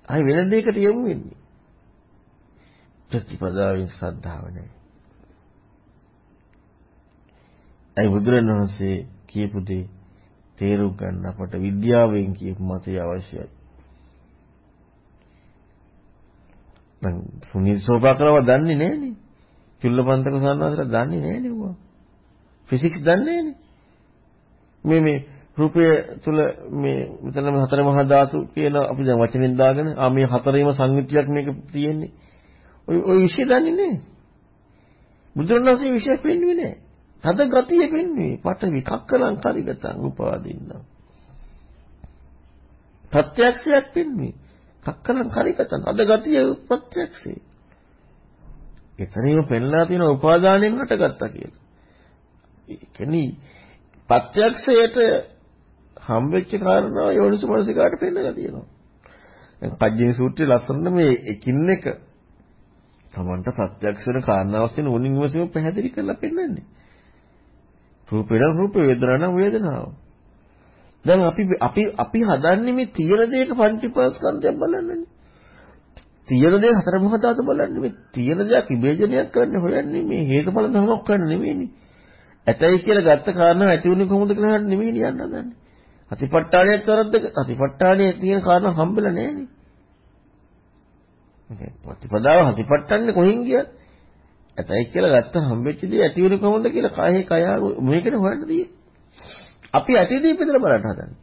ආයි වෙන දෙයකට යමු වෙන්නේ. ප්‍රතිපදාවෙන් ශ්‍රද්ධාව නැහැ. ඒ බුදුරණවහන්සේ කියපු දේ තේරුම් ගන්න අපට විද්‍යාවෙන් කියපු මතය අවශ්‍යයි. දැන් සුනිල් සෝපාකරව දන්නේ නැහනේ. චුල්ලපන්තක සන්නාසලා දන්නේ නැහනේ උවා. ෆිසික්ස් දන්නේ නැහනේ. මේ මේ රූපය තුල මේ මෙතනම හතර මහා ධාතු කියන අපි දැන් වචනෙන් දාගෙන ආ මේ හතරේම සංයුතියක් මේක තියෙන්නේ. ඔය ඔය විශ්ය දන්නේ නැහැ. බුදුරණවහන්සේ විශ්ය පෙන්වන්නේ නැහැ. තද ගතිය පෙන්වන්නේ පට විකක්කලං කරිගතං උපාදින්න. ප්‍රත්‍යක්ෂයක් පෙන්වන්නේ. කක්කලං කරිගතං තද ගතිය ප්‍රත්‍යක්ෂේ. එතනින්ම පෙන්ලා තියෙන උපාදානයෙන් හටගත්තා කියලා. ඒ කියන්නේ ප්‍රත්‍යක්ෂයට හම්බෙච්ච කාරණාව යෝනිසමනසිකාට පෙන්නලා තියෙනවා. දැන් පජ්ජිනි සූත්‍රයේ ලස්සන මේ එකින් එක තමන්ට ප්‍රත්‍යක්ෂ වෙන කාරණාවක් වෙන උනින් විමසීම පැහැදිලි කරලා පෙන්නන්නේ. රූපේ නම් රූප වේදනා නම් වේදනාව. දැන් අපි අපි අපි හදන්නේ මේ තියෙන දෙයක පංචීපාස්කන්ධයක් බලන්නනේ. තියෙන දේ හතර මහා ධාතු බලන්නේ මේ තියෙන දෙයක් විභජනයක් කරන්න හොයන්නේ මේ හේතුඵල ධර්මයක් කරන්න නෙවෙයිනේ. ඇතයි කියලා ගත්ත කාරණා ඇති උනේ කොහොමද කියලා නෙවෙයි යන්න හදන්නේ. අතිපට්ඨානයක් කරද්ද අතිපට්ඨානයේ තියෙන කාරණා හම්බෙලා නැහැනේ. ප්‍රතිපදාව හතිපට්ඨන්නේ කොහෙන් ගියත් ඇතයි කියලා ගත්ත හම්බෙච්ච දේ ඇති වෙන කොහොමද කියලා කයෙහි කය මේකනේ හොයන්න තියෙන්නේ. අපි ඇතිදී පිටලා බලන්න හදන්නේ.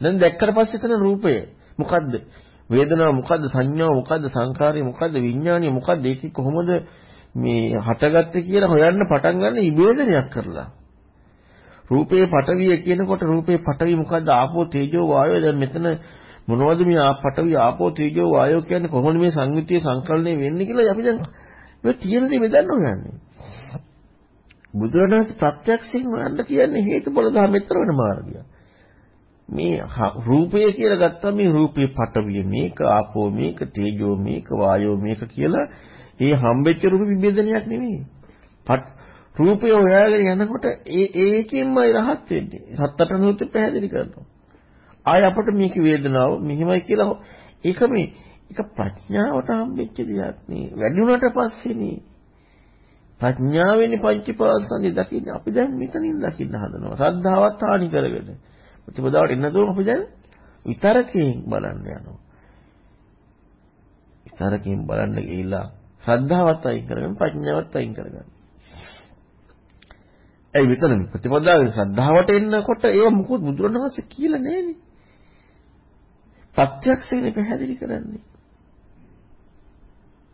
දැන් දැක්කට පස්සේ තන රූපය මොකද්ද? වේදනාව මොකද්ද? සංඥාව මොකද්ද? සංකාරය මොකද්ද? විඥානය මොකද්ද? ඒක කොහොමද මේ හටගත්තේ කියලා හොයන්න පටන් ගන්න ඉබේදනයක් කරලා. රූපේ පටවිය කියනකොට රූපේ පටවි මොකද්ද? ආපෝ තේජෝ වායෝ දැන් මෙතන මොනවද මේ පටවි ආපෝ තේජෝ වායෝ කියන්නේ කොහොමද මේ සංයුතිය සංකලනය වෙන්නේ කියලා අපි දැන් මේ තියෙන දේ බෙදන්න හොයන්නේ. බුදුරණස් ප්‍රත්‍යක්ෂයෙන් හොයන්න කියන්නේ හේතුඵල ධර්මෙතර වෙන මාර්ගය. මේ රූපය කියලා ගත්තා මේ රූපේ පටවිය මේක ආපෝ මේක තේජෝ මේක වායෝ මේක කියලා ඒ හම්බෙච්ච රූප විභේදනයක් නෙමෙයි. රූපය හොයාගෙන යනකොට ඒ ඒකෙන්මයි රහත් වෙන්නේ. සත්තට නූත්‍ය පැහැදිලි කරනවා. ආය අපට මේක වේදනාව මෙහිමයි කියලා ඒක මේ ඒක ප්‍රඥාවට හම්බෙච්ච දෙයක් නේ. වැඩි වුණාට පස්සේ නේ. ප්‍රඥාවෙනි පංචපාස්කන්ධය දකින්නේ. අපි දැන් මෙතනින් දකින්න හදනවා. ශ්‍රද්ධාවත් හානි කරගෙන. ප්‍රතිපදාවට එන්න දුම අපි දැන් විතරකයෙන් බලන්න යනවා. විතරකයෙන් බලන්න ගිහිල්ලා ශ්‍රද්ධාවත් අයින් කරගෙන ප්‍රඥාවත් අයින් කරගන්න. ඇයි මෙතන ප්‍රතිපදාවේ ශ්‍රද්ධාවට එන්නකොට ඒව මොකද බුදුරණවහන්සේ කියලා නැහැනේ. ප්‍රත්‍යක්ෂයෙන් පැහැදිලි කරන්නේ.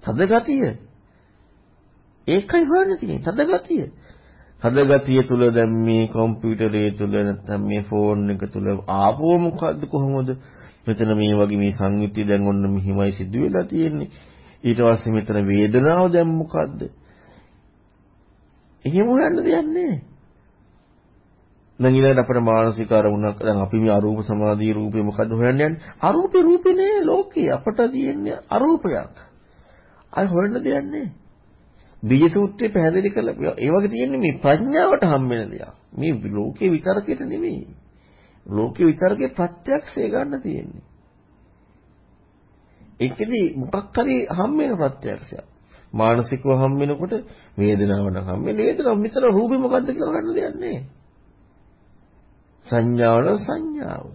තදගතිය. ඒකයි හොයන්න තියෙන්නේ තදගතිය. තදගතිය තුල දැන් මේ කම්පියුටරේ තුල නැත්නම් මේ ෆෝන් එක තුල ආපුව මොකද්ද කොහොමද? මෙතන මේ වගේ මේ සංයුතිය දැන් ඔන්න මෙහිමයි සිදු වෙලා තියෙන්නේ. ඊට පස්සේ මෙතන වේදනාව දැන් මොකද්ද? එහෙම හොයන්න දෙයක් නැහැ. දැන් ඊළඟට අපේ මානසික අරමුණක් දැන් අපි මේ අරූප සමාධි රූපේ මොකද්ද හොයන්න යන්නේ? අරූපේ රූපේ නෑ ලෝකේ අපට තියෙන්නේ අරූපයක්. අය හොයන්න දෙයක් නෑ. බීජ සූත්‍රයේ පැහැදිලි කළා ඒ වගේ තියෙන්නේ මේ ප්‍රඥාවට හම්බෙන දෙයක්. මේ ලෝකේ විතරකෙට නෙමෙයි. ලෝකේ විතරකේ ප්‍රත්‍යක්ෂය ගන්න තියෙන්නේ. ඒකෙදි මොකක් හරි හම්බෙන ප්‍රත්‍යක්ෂයක්. මානසිකව හම්බෙනකොට වේදනාවක් හම්බෙන වේදනාව මෙතන රූපේ මොකද්ද කියලා ගන්න දෙයක් නෑ. සංඥාවල සංඥාව.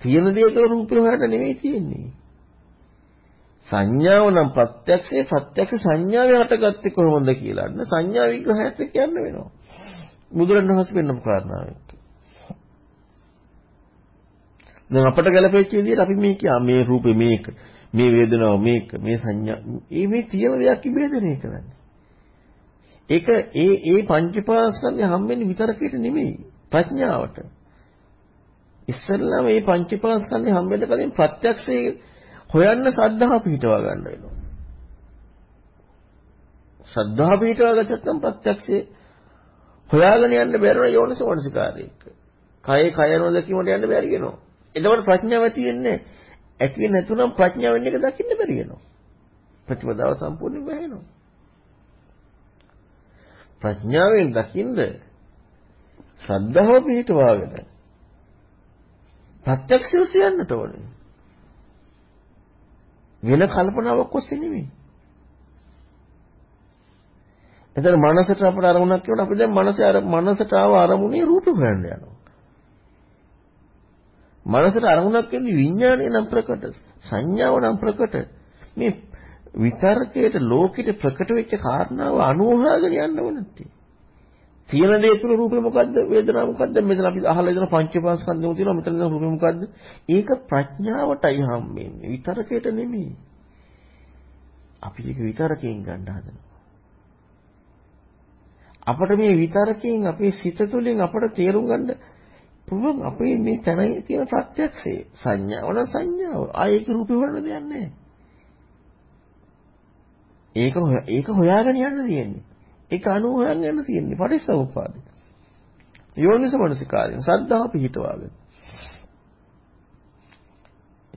තියෙන දේ තුළ රූපේ හොයන්න නෙමෙයි තියෙන්නේ. සංඥාව නම් ප්‍රත්‍යක්ෂේ ප්‍රත්‍යක්ෂ සංඥාවේ හටගත්තේ කොහොමද කියලා අන්න සංඥා විග්‍රහයත් කියන්න වෙනවා. බුදුරණවහන්සේ වෙනම කාරණාවක්. දැන් අපට ගැලපෙච්ච විදිහට අපි මේ කියා මේ රූපේ මේක මේ වේදනාව මේක මේ සංඥා මේ මේ තියෙන දෙයක් ඉබේදනේ කරන්නේ. ඒක ඒ ඒ පංචපාස්කන්ධය හම්බෙන්නේ විතරකයට නෙමෙයි ප්‍රඥාවට. ඉස්සෙල්ලා මේ පංචපාස්කන්ධය හම්බෙන්න කලින් ප්‍රත්‍යක්ෂයේ හොයන්න සද්ධා පිහිටවා ගන්න වෙනවා. සද්ධා පිහිටවා ගත්තත් නම් ප්‍රත්‍යක්ෂයේ හොයාගෙන යන්න බැරුණ යෝනිසෝමනසිකාරයක. කයේ කය නොදකීමට යන්න බැරි වෙනවා. එතකොට ප්‍රඥාව ඇති වෙන්නේ ඇති වෙන්නේ නැතුණම් ප්‍රඥාවෙන් එක දකින්න බැරි වෙනවා. ප්‍රතිපදාව සම්පූර්ණයෙන් වැහෙනවා. ප්‍රඥාවෙන් දකින්න ශ්‍රද්ධාව පිහිටවාගෙන ප්‍රත්‍යක්ෂව සියන්නට ඕනේ. වෙන කල්පනාවක් ඔස්සේ නෙමෙයි. එතන මනසට අපට අරමුණක් කියවන අපි දැන් මනසේ අර මනසට ආව අරමුණේ රූප හොයන්න යනවා. මනසට අරමුණක් කියන්නේ විඥානය නම් ප්‍රකට, සංඥාව නම් ප්‍රකට. මේ විතර්කයට ලෝකෙට ප්‍රකට වෙච්ච කාරණාව අනුහාගෙන යන්න ඕනේ. තියෙන දේ තුළ රූපේ මොකද්ද? වේදනාව මොකද්ද? මෙතන අපි අහලා ඉඳන පංචපාස්කන්ධෙම තියෙනවා. මෙතන ඉඳන් රූපේ මොකද්ද? ඒක ප්‍රඥාවටයි හම්බෙන්නේ. විතරකයට නෙමෙයි. අපි ඒක විතරකයෙන් ගන්න හදනවා. අපිට මේ විතරකයෙන් අපේ සිත තුළින් අපිට තේරුම් ගන්න පුළුවන් අපේ මේ තැනයි තියෙන ප්‍රත්‍යක්ෂය. සංඥාව නම් සංඥාව. ආයේක රූපේ හොයන්න දෙයක් නැහැ. ඒක ඒක හොයාගෙන යන්න තියෙන්නේ. ඒක අනුව හොයන් යන්න තියෙන්නේ පටිච්චසමුප්පාදේ. යෝනිස මනසිකාරයෙන් සද්ධා පිහිටවාගෙන.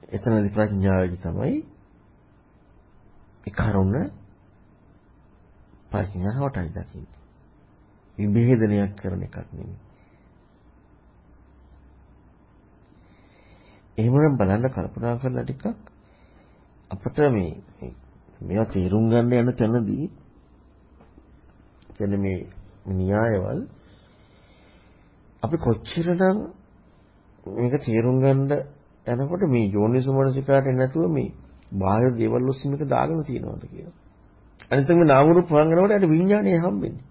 එතනදී ප්‍රඥාවයි තමයි ඒ කරුණ ප්‍රඥාවටයි දකින්නේ. විභේදනයක් කරන එකක් නෙමෙයි. එහෙමනම් බලන්න කල්පනා කරලා ටිකක් අපිට මේ මේවා තේරුම් ගන්න යන තැනදී කියන්නේ මේ න්‍යායවල අපි කොච්චරනම් මේක තේරුම් ගන්න යනකොට මේ යෝනිසමනසිකාට නැතුව මේ බාහිර දේවල් ඔස්සේ මේක දාගෙන තියනවාද කියලා. අනිත් මේ නාම රූප හංගනකොට අර විඥානය හම්බෙන්නේ.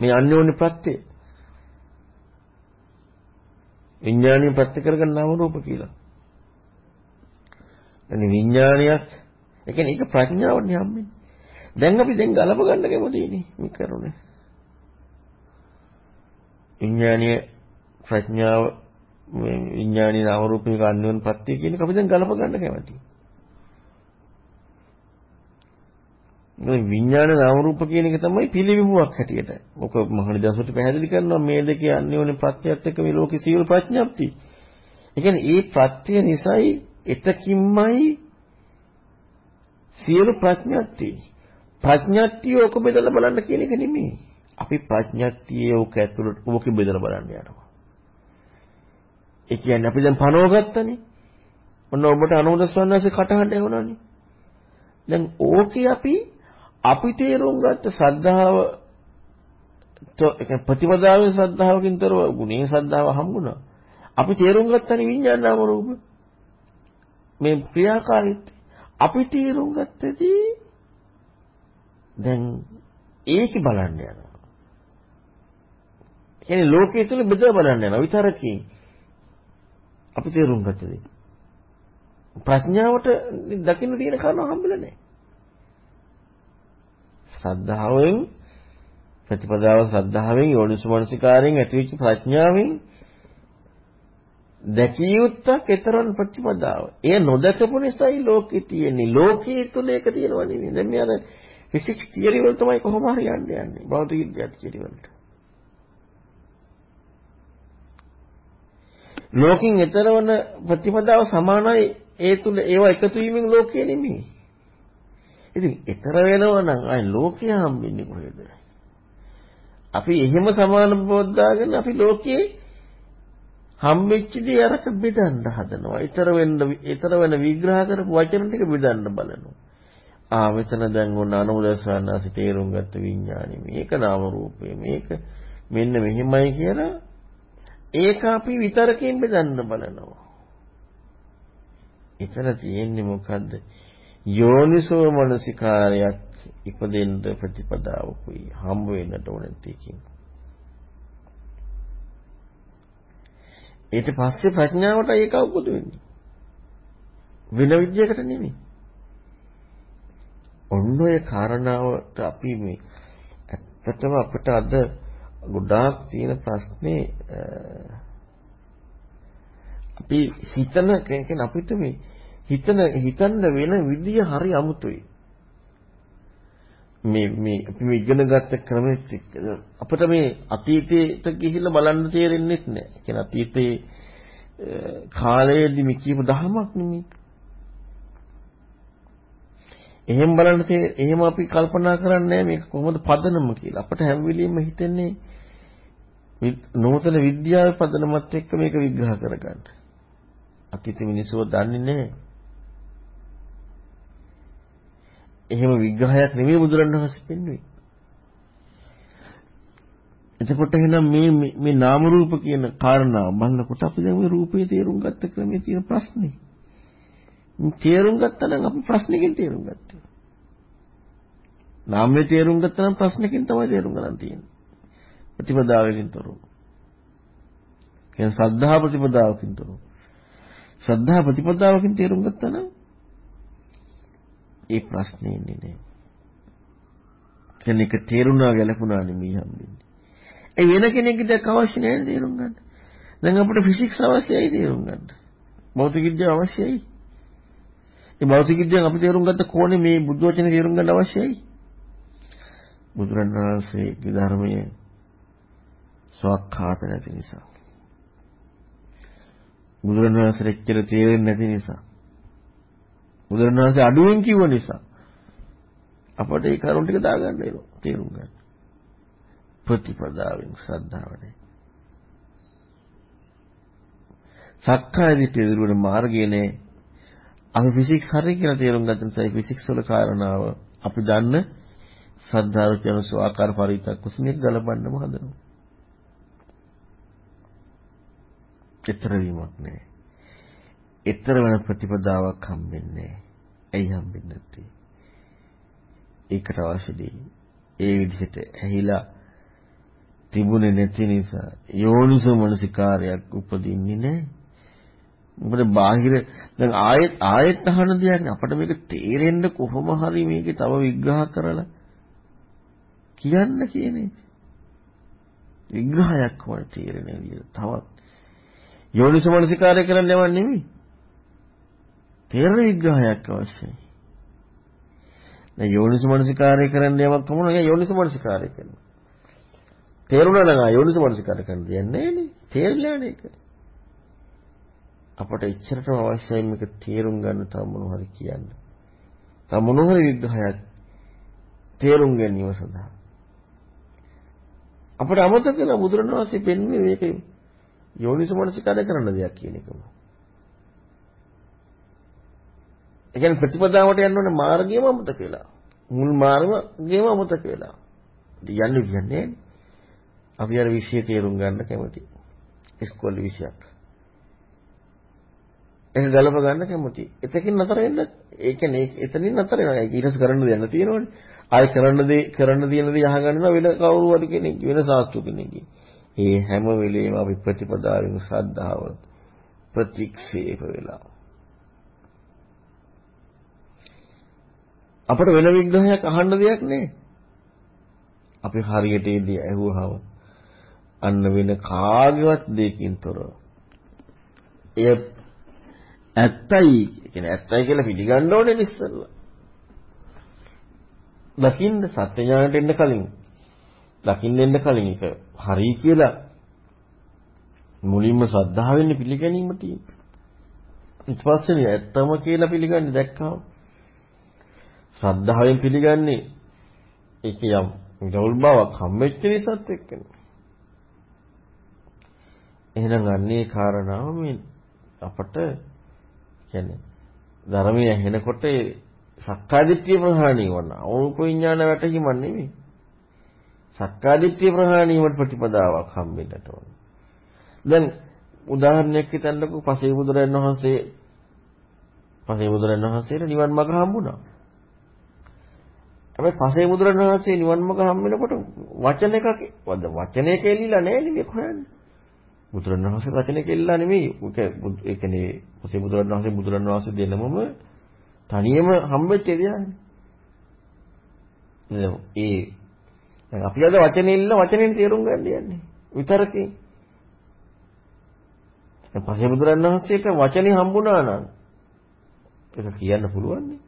මේ අන්‍යෝන්‍ය ප්‍රත්‍ය. විඥානීය ප්‍රත්‍ය කරගන්න නාම රූප කියලා. එනි විඥානයක් ඒ කියන්නේ ඒක ප්‍රඥාවන්නේ හම්බෙන්නේ. දැන් අපි දැන් ගලප ගන්න කැමතිනේ මේ කරුණ. විඥානීය ප්‍රඥාව මේ විඥානීය නාම රූපේ ගන්නවන් පත්‍ය කියන එක අපි දැන් ගලප ගන්න කැමතියි. මේ විඥාන නාම රූප කියන එක තමයි පිළිවිමුවක් හැටියට. ඔක මහණිදාසට පැහැදිලි කරනවා මේ දෙකේ අන්‍යෝන්‍ය ප්‍රත්‍යයත් එක්ක මේ ලෝකේ සියලු ප්‍රඥප්ති. ඒ කියන්නේ ඒ ප්‍රත්‍ය නිසායි එතකින්මයි සියලු ප්‍රඥප්ති. ප්‍රඥාත්තිය ඕක බෙදලා බලන්න කියන එක නෙමෙයි. අපි ප්‍රඥාත්තිය ඕක ඇතුළට ඕක බෙදලා බලන්න යනවා. ඒ කියන්නේ අපි දැන් පනවගත්තනේ. ඔන්න ඔබට අනුමදස්වන්නාසේ කටහඬ ඇහුණානේ. දැන් ඕකේ අපි අපි තේරුම් ගත්ත සද්ධාව ප්‍රතිපදාවේ සද්ධාවකින් තොරව ගුණේ සද්ධාව හම්බුණා. අපි තේරුම් ගත්තනේ විඤ්ඤාණාම රූප. මේ ක්‍රියාකාරීත්වය. අපි තේරුම් ගත්තදී දැන් ඒක බලන්න යනවා. කියන්නේ ලෝකයේ තුල බෙදලා බලන්න යනවා විතරකේ. අපි තේරුම් ගත්ත දේ. ප්‍රඥාවට දකින්න තියෙන කාරණා හම්බෙලා නැහැ. ශ්‍රද්ධාවෙන් ප්‍රතිපදාව ශ්‍රද්ධාවෙන් යෝනිසමනසිකාරයෙන් ඇතිවෙච්ච ප්‍රඥාවෙන් දැකිය යුත්තක් ඊතරම් ප්‍රතිපදාව. එය නොදකපු නිසායි ලෝකෙ තියෙන්නේ. ලෝකයේ තුල ඒක තියෙනව නෙවෙයි. දැන් මේ අර ෆිසික්ස් තියරි වල තමයි කොහොම හරි යන්නේ යන්නේ. භෞතික විද්‍යාව තියරි වලට. ලෝකෙන් ඈතර වන ප්‍රතිපදාව සමානයි ඒ තුල ඒවා එකතු වීමෙන් ලෝකය නෙමෙයි. ඉතින් ඈතර වෙනවා නම් අය ලෝකය හම්බෙන්නේ කොහෙද? අපි එහෙම සමාන බෝධාගෙන අපි ලෝකයේ හම්බෙච්ච දේ අරක බෙදන්න හදනවා. ඊතර වෙන්න ඊතර වෙන විග්‍රහ කරපු වචන ටික බෙදන්න බලනවා. ආ මෙතන දැන් ඔන්න අනුමුදස්සනාසි තේරුම් ගත්ත විඥානෙ මේක නාම රූපේ මේක මෙන්න මෙහෙමයි කියලා ඒක අපි විතරකින් බෙදන්න බලනවා එතන තියෙන්නේ මොකද්ද? යෝනිසෝ මනසිකාරයක් ඉපදෙන්න ප්‍රතිපදාවකුයි හම්බ වෙන්නට ඕන තේකින්. ඊට පස්සේ ප්‍රඥාවට ඒක අවබෝධ වෙන්නේ. වෙන විදියකට නෙමෙයි. ඔන්න ඔය කාරණාවට අපි මේ ඇත්තටම අපිට අද ගොඩාක් තියෙන ප්‍රශ්නේ අපි හිතන කියන්නේ අපිට මේ හිතන හිතන්න වෙන විදිය හරි අමුතුයි. මේ මේ අපි මේ ඉගෙන ගත්ත ක්‍රමෙත් අපිට මේ අතීතයට ගිහිල්ලා බලන්න තේරෙන්නේ නැහැ. ඒ කියන්නේ අතීතයේ කාලයේදී මේ කියපු දහමක් නෙමෙයි. එහෙම බලන්න තේ එහෙම අපි කල්පනා කරන්නේ මේක කොහොමද පදනම කියලා. අපිට හැම වෙලෙම හිතෙන්නේ නූතන විද්‍යාවේ පදනමත් එක්ක මේක විග්‍රහ කරගන්න. අතීත මිනිස්සුව දන්නේ නැහැ. එහෙම විග්‍රහයක් නෙමෙයි බුදුරණවහන්සේ පෙන්වන්නේ. එතකොට එහෙනම් මේ මේ නාම රූප කියන කාරණාව බලනකොට අපි දැන් මේ රූපේ තේරුම් ගත්ත ක්‍රමයේ තියෙන ප්‍රශ්නේ. තේරුම් ගත්තා නම් අපි ප්‍රශ්නකින් තේරුම් ගත්තා. නාමයේ තේරුම් ගත්තා නම් ප්‍රශ්නකින් තමයි තේරුම් ගන්න තියෙන්නේ. ප්‍රතිපදාවකින් තොරව. කියන්නේ සද්ධා ප්‍රතිපදාවකින් තොරව. සද්ධා ප්‍රතිපදාවකින් තේරුම් ගත්තා නම් ඒ ප්‍රශ්නේ ඉන්නේ නෑ. කෙනෙක් තේරුණා ගැලපුණා නෙමෙයි හම්බෙන්නේ. ඒ වෙන කෙනෙක්ට අවශ්‍ය නැහැ තේරුම් ගන්න. දැන් අපිට ෆිසික්ස් අවශ්‍යයි තේරුම් ගන්න. භෞතික විද්‍යාව අවශ්‍යයි. ඒ භෞතික විද්‍යාවෙන් අපි තේරුම් ගත්ත කෝණේ මේ බුද්ධ වචනේ තේරුම් ගන්න අවශ්‍යයි. බුදුරණවහන්සේගේ ධර්මයේ සවක්ඛාත නැති නිසා. බුදුරණවහන්සේ එච්චර තේරෙන්නේ නැති නිසා. බුදුරණවහන්සේ අඩුවෙන් කිව්ව නිසා අපට ඒ කරුණ ටික දාගන්න වෙනවා තේරුම් ගන්න. ප්‍රතිපදාවෙන් ශ්‍රද්ධාවනේ. සක්කාය දිට්ඨිය දිරුවන මාර්ගයනේ අපි ෆිසික්ස් හරි කියලා තේරුම් ගත්ත නිසා ෆිසික්ස් වල කාරණාව අපි දන්න ශ්‍රද්ධාව කියන ස්වාකාර පරිත්‍යක් කුසලයක් ගලපන්නම හදනවා. ඊතර වීමක් නෑ. ඊතර වෙන ප්‍රතිපදාවක් හම්බෙන්නේ ඇයි හම්බෙන්නේ නැත්තේ? ඒකට අවශ්‍ය දේ ඒ විදිහට ඇහිලා තිබුණේ නැති නිසා යෝනිසෝ මනසිකාරයක් උපදින්නේ නැහැ. මොකද බාහිර දැන් ආයෙත් ආයෙත් අහන දෙයක් අපිට මේක තේරෙන්න කොහොම හරි මේකේ තව විග්‍රහ කරලා කියන්න කියන්නේ. විග්‍රහයක් වගේ තේරෙන විදිහට තවත් යෝනිසෝ මනසිකාරය කරන්න යවන්නේ නෙමෙයි. තේරෙන විග්‍රහයක් අවශ්‍යයි. දැන් යෝනිසෝ මනසිකාරය කරන්න යමක් කොමුණ නෑ යෝනිසෝ මනසිකාරය කරනවා. තේරුණා නම් යෝනිසෝ මනසිකාරය කරන්න දෙන්නේ නෑනේ. තේරිලා නේක. අපට එච්චරටම අවශ්‍යයි මේක තේරුම් ගන්න තව මොන හරි කියන්න. තව මොන හරි විග්‍රහයක් තේරුම් ගැනීම සඳහා. අපට අමතක වෙලා බුදුරණවහන්සේ පෙන්වන්නේ මේක යෝනිසමනසිකාරය කරන්න දෙයක් කියන එකම. ඒ කියන්නේ ප්‍රතිපදාවට යන්න ඕනේ මාර්ගයම අමතක වෙලා. මුල් මාර්ගයම අමතක වෙලා. යන්නේ කියන්නේ අපි අර විශ්ය තේරුම් ගන්න කැමති. ඉස්කෝලේ විෂයක්. ඒක ගලප ගන්න කැමති. එතකින් නතර වෙන්න ඒ කියන්නේ එතනින් නතර වෙනවා. ඒක ඊටස් කරන්න දෙයක් තියෙනවනේ. ආයි කරන්න දේ කරන්න දින දේ අහගන්නවා වෙන කවුරු හරි කෙනෙක් වෙන සාස්තු කෙනෙක්ගේ. ඒ හැම වෙලෙම අපි ප්‍රතිපදාවෙන් ශ්‍රද්ධාව ප්‍රතික්ෂේප වෙලා. අපට වෙන විග්‍රහයක් අහන්න දෙයක් නෑ. අපි හරියට ඉදී ඇහුවහම අන්න වෙන කාගේවත් දෙයකින් තොරව. එය ඇත්තයි කියන්නේ ඇත්තයි කියලා පිළිගන්න ඕනේ ඉස්සෙල්ලා. දකින්න සත්‍ය ඥානට එන්න කලින් දකින්න එන්න කලින් ඒක හරි කියලා මුලින්ම ශ්‍රද්ධාවෙන් පිළිගැනීම තියෙනවා. ඊට පස්සේ ඇත්තම කියලා පිළිගන්නේ දැක්කම ශ්‍රද්ධාවෙන් පිළිගන්නේ ඒක යම් ජවුල් බවක් හම්බෙච්ච නිසාත් එක්කනේ. එහෙනම් අන්නේ කාරණාව මේ අපට කියන්නේ ධර්මයේ ඇහෙනකොට සක්කාදිට්ඨිය ප්‍රහාණය වුණා. ඕක විඥාන වැටහිමක් නෙමෙයි. සක්කාදිට්ඨිය ප්‍රහාණීමට ප්‍රතිපදාවක් හම්බෙන්නට ඕන. දැන් උදාහරණයක් හිතන්නකෝ පසේ බුදුරජාණන් වහන්සේ පසේ බුදුරණන් වහන්සේට නිවන් මඟ හම්බුණා. හැබැයි පසේ බුදුරණන් වහන්සේ නිවන් මඟ හම්බ වෙනකොට වචන එකක වද වචනේ කෙලිලා නැහැ නෙමෙයි හොයන්නේ. බුදුරණන් වහන්සේ වචනේ කෙලිලා නෙමෙයි. ඒ කියන්නේ පසේ බුදුරණන් වහන්සේ බුදුරණන් වහන්සේ දෙනමම තනියම හම්බෙච්ච දෙයක්. ඒ දැන් අපි අද වචනේ ඉන්න වචනෙන් තේරුම් ගන්න යන්නේ. විතරකේ. දැන් පසේ බුදුරණන් වහන්සේට වචනේ හම්බුණා නම් ඒක කියන්න පුළුවන් නේ.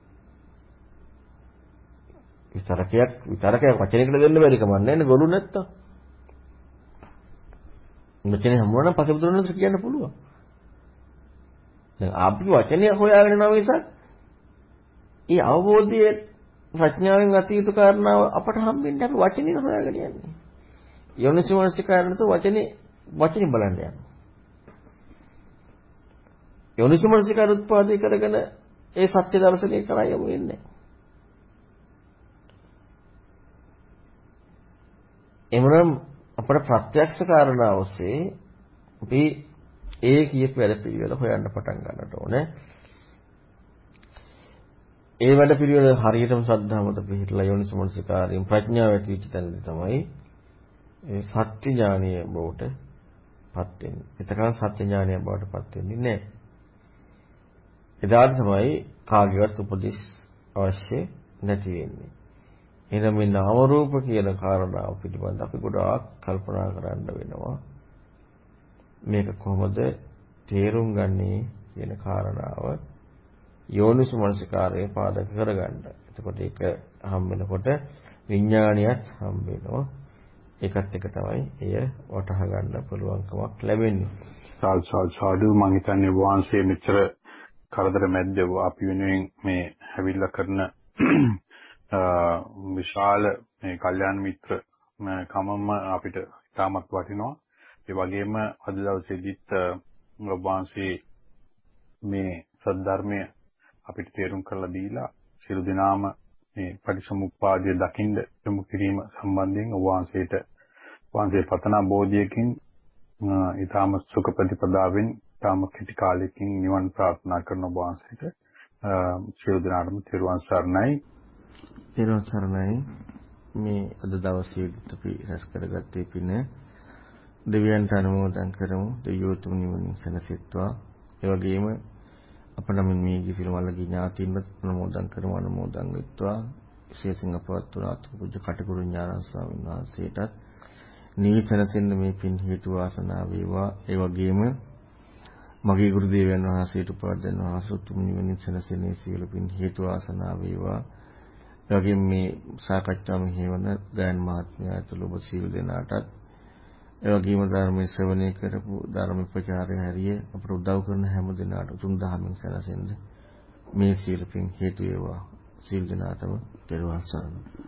විතරකයක් විතරකයක් වචනයකට දෙන්න බැරි කමක් නැහැ නේ ගොළු නැත්තම්. වචනේ හම්බුණා නම් පසේ බුදුරණන් වහන්සේ කියන්න පුළුවන්. දැන් අපි වචනය හොයාගෙන යනවා මිසක් ඒ අවබෝධයේ ප්‍රඥාවෙන් අතීත කාරණාව අපට හම්බෙන්නේ අපි වචනේ හොයාගෙන යන්නේ. යෝනිසමනසිකාරණත වචනේ වචනේ බලන්න යනවා. යෝනිසමනසිකාර උත්පාදේ කරගෙන ඒ සත්‍ය දර්ශනය කරා යමු වෙන්නේ. එමුනම් අපේ ප්‍රත්‍යක්ෂ කාරණා ඔස්සේ අපි ඒ කියපු වැඩ පිළිවෙල හොයන්න පටන් ගන්නට ඕනේ. ඒ වැඩ පිළිවෙල හරියටම සද්ධාමත පිළිහිట్లా යෝනිසමනසිකාරයෙන් ප්‍රඥාව ඇති වෙච්ච තැනදී තමයි ඒ සත්‍ය ඥානීය බවට පත් වෙන්නේ. එතකන් සත්‍ය ඥානීය බවට පත් වෙන්නේ නැහැ. එදාට තමයි කාගේවත් උපදෙස් අවශ්‍ය නැති වෙන්නේ. එහෙනම් මේ නාම රූප කියන කාරණාව පිළිබඳ අපි ගොඩාක් කල්පනා කරන්න වෙනවා. මේක කොහොමද තේරුම් ගන්නේ කියන කාරණාව යෝනිසු මනසිකාරයේ පාදක කරගන්න. එතකොට ඒක හම් වෙනකොට විඥානියත් හම් වෙනවා. ඒකත් එක තමයි එය වටහා ගන්න පුළුවන්කමක් ලැබෙන්නේ. සාල් සාල් සාදු මම හිතන්නේ වහන්සේ මෙච්චර කරදර මැද්දේ අපි වෙනුවෙන් මේ හැවිල්ලා කරන විශාල මේ කල්යාණ මිත්‍ර කමම අපිට ඉතාමත් වටිනවා. ඒ වගේම අද දවසේදීත් වහන්සේ මේ සද්ධර්මය අපිට තේරුම් කරලා දීලා සියලු දෙනාම මේ පටිසමුප්පාදය දකින්න යොමු කිරීම සම්බන්ධයෙන් වහන්සේට වහන්සේ පතනා බෝධියකින් ඊටාම සුඛ ප්‍රතිපදාවෙන් ඊටාම කෙටි කාලයකින් නිවන් ප්‍රාර්ථනා කරන වහන්සේට සියලු දෙනාටම තෙරුවන් සරණයි. තෙරුවන් සරණයි. මේ අද දවසේ අපි රැස් කරගත්තේ පින දෙවියන්ට අනුමෝදන් කරමු. දෙවියෝතුම නිවනින් සැනසෙත්වා. ඒ වගේම අප නමින් මේ කිසිල මල්ලගේ ඥාතින්වත් අනුමෝදන් කරමු අනුමෝදන් වෙත්වා. විශේෂයෙන් අපවත් වුණාත් පුජ කටුකුරු ඥාන ස්වාමීන් වහන්සේටත් නිවිසනසෙන්න මේ පින් හේතු වාසනා වේවා. ඒ වගේම මගේ ගුරු දේවයන් වහන්සේට උපාදයන් වහන්සේ උතුම් නිවනින් සැනසෙන්නේ සියලු පින් හේතු ආසනා වේවා. එවැගේම මේ සාකච්ඡා මෙහෙවන ගයන් මහත්මයා ඇතුළු ඔබ සියලු දෙනාටත් එවැගේම ධර්මයේ ශ්‍රවණය කරපු ධර්ම ප්‍රචාරය හැරිය අපට උදව් කරන හැම දිනාට උතුම් දහමින් සැනසෙන්න මේ සියලු පින් හේතු වේවා. සියලු දෙනාටම තෙරුවන් සරණයි.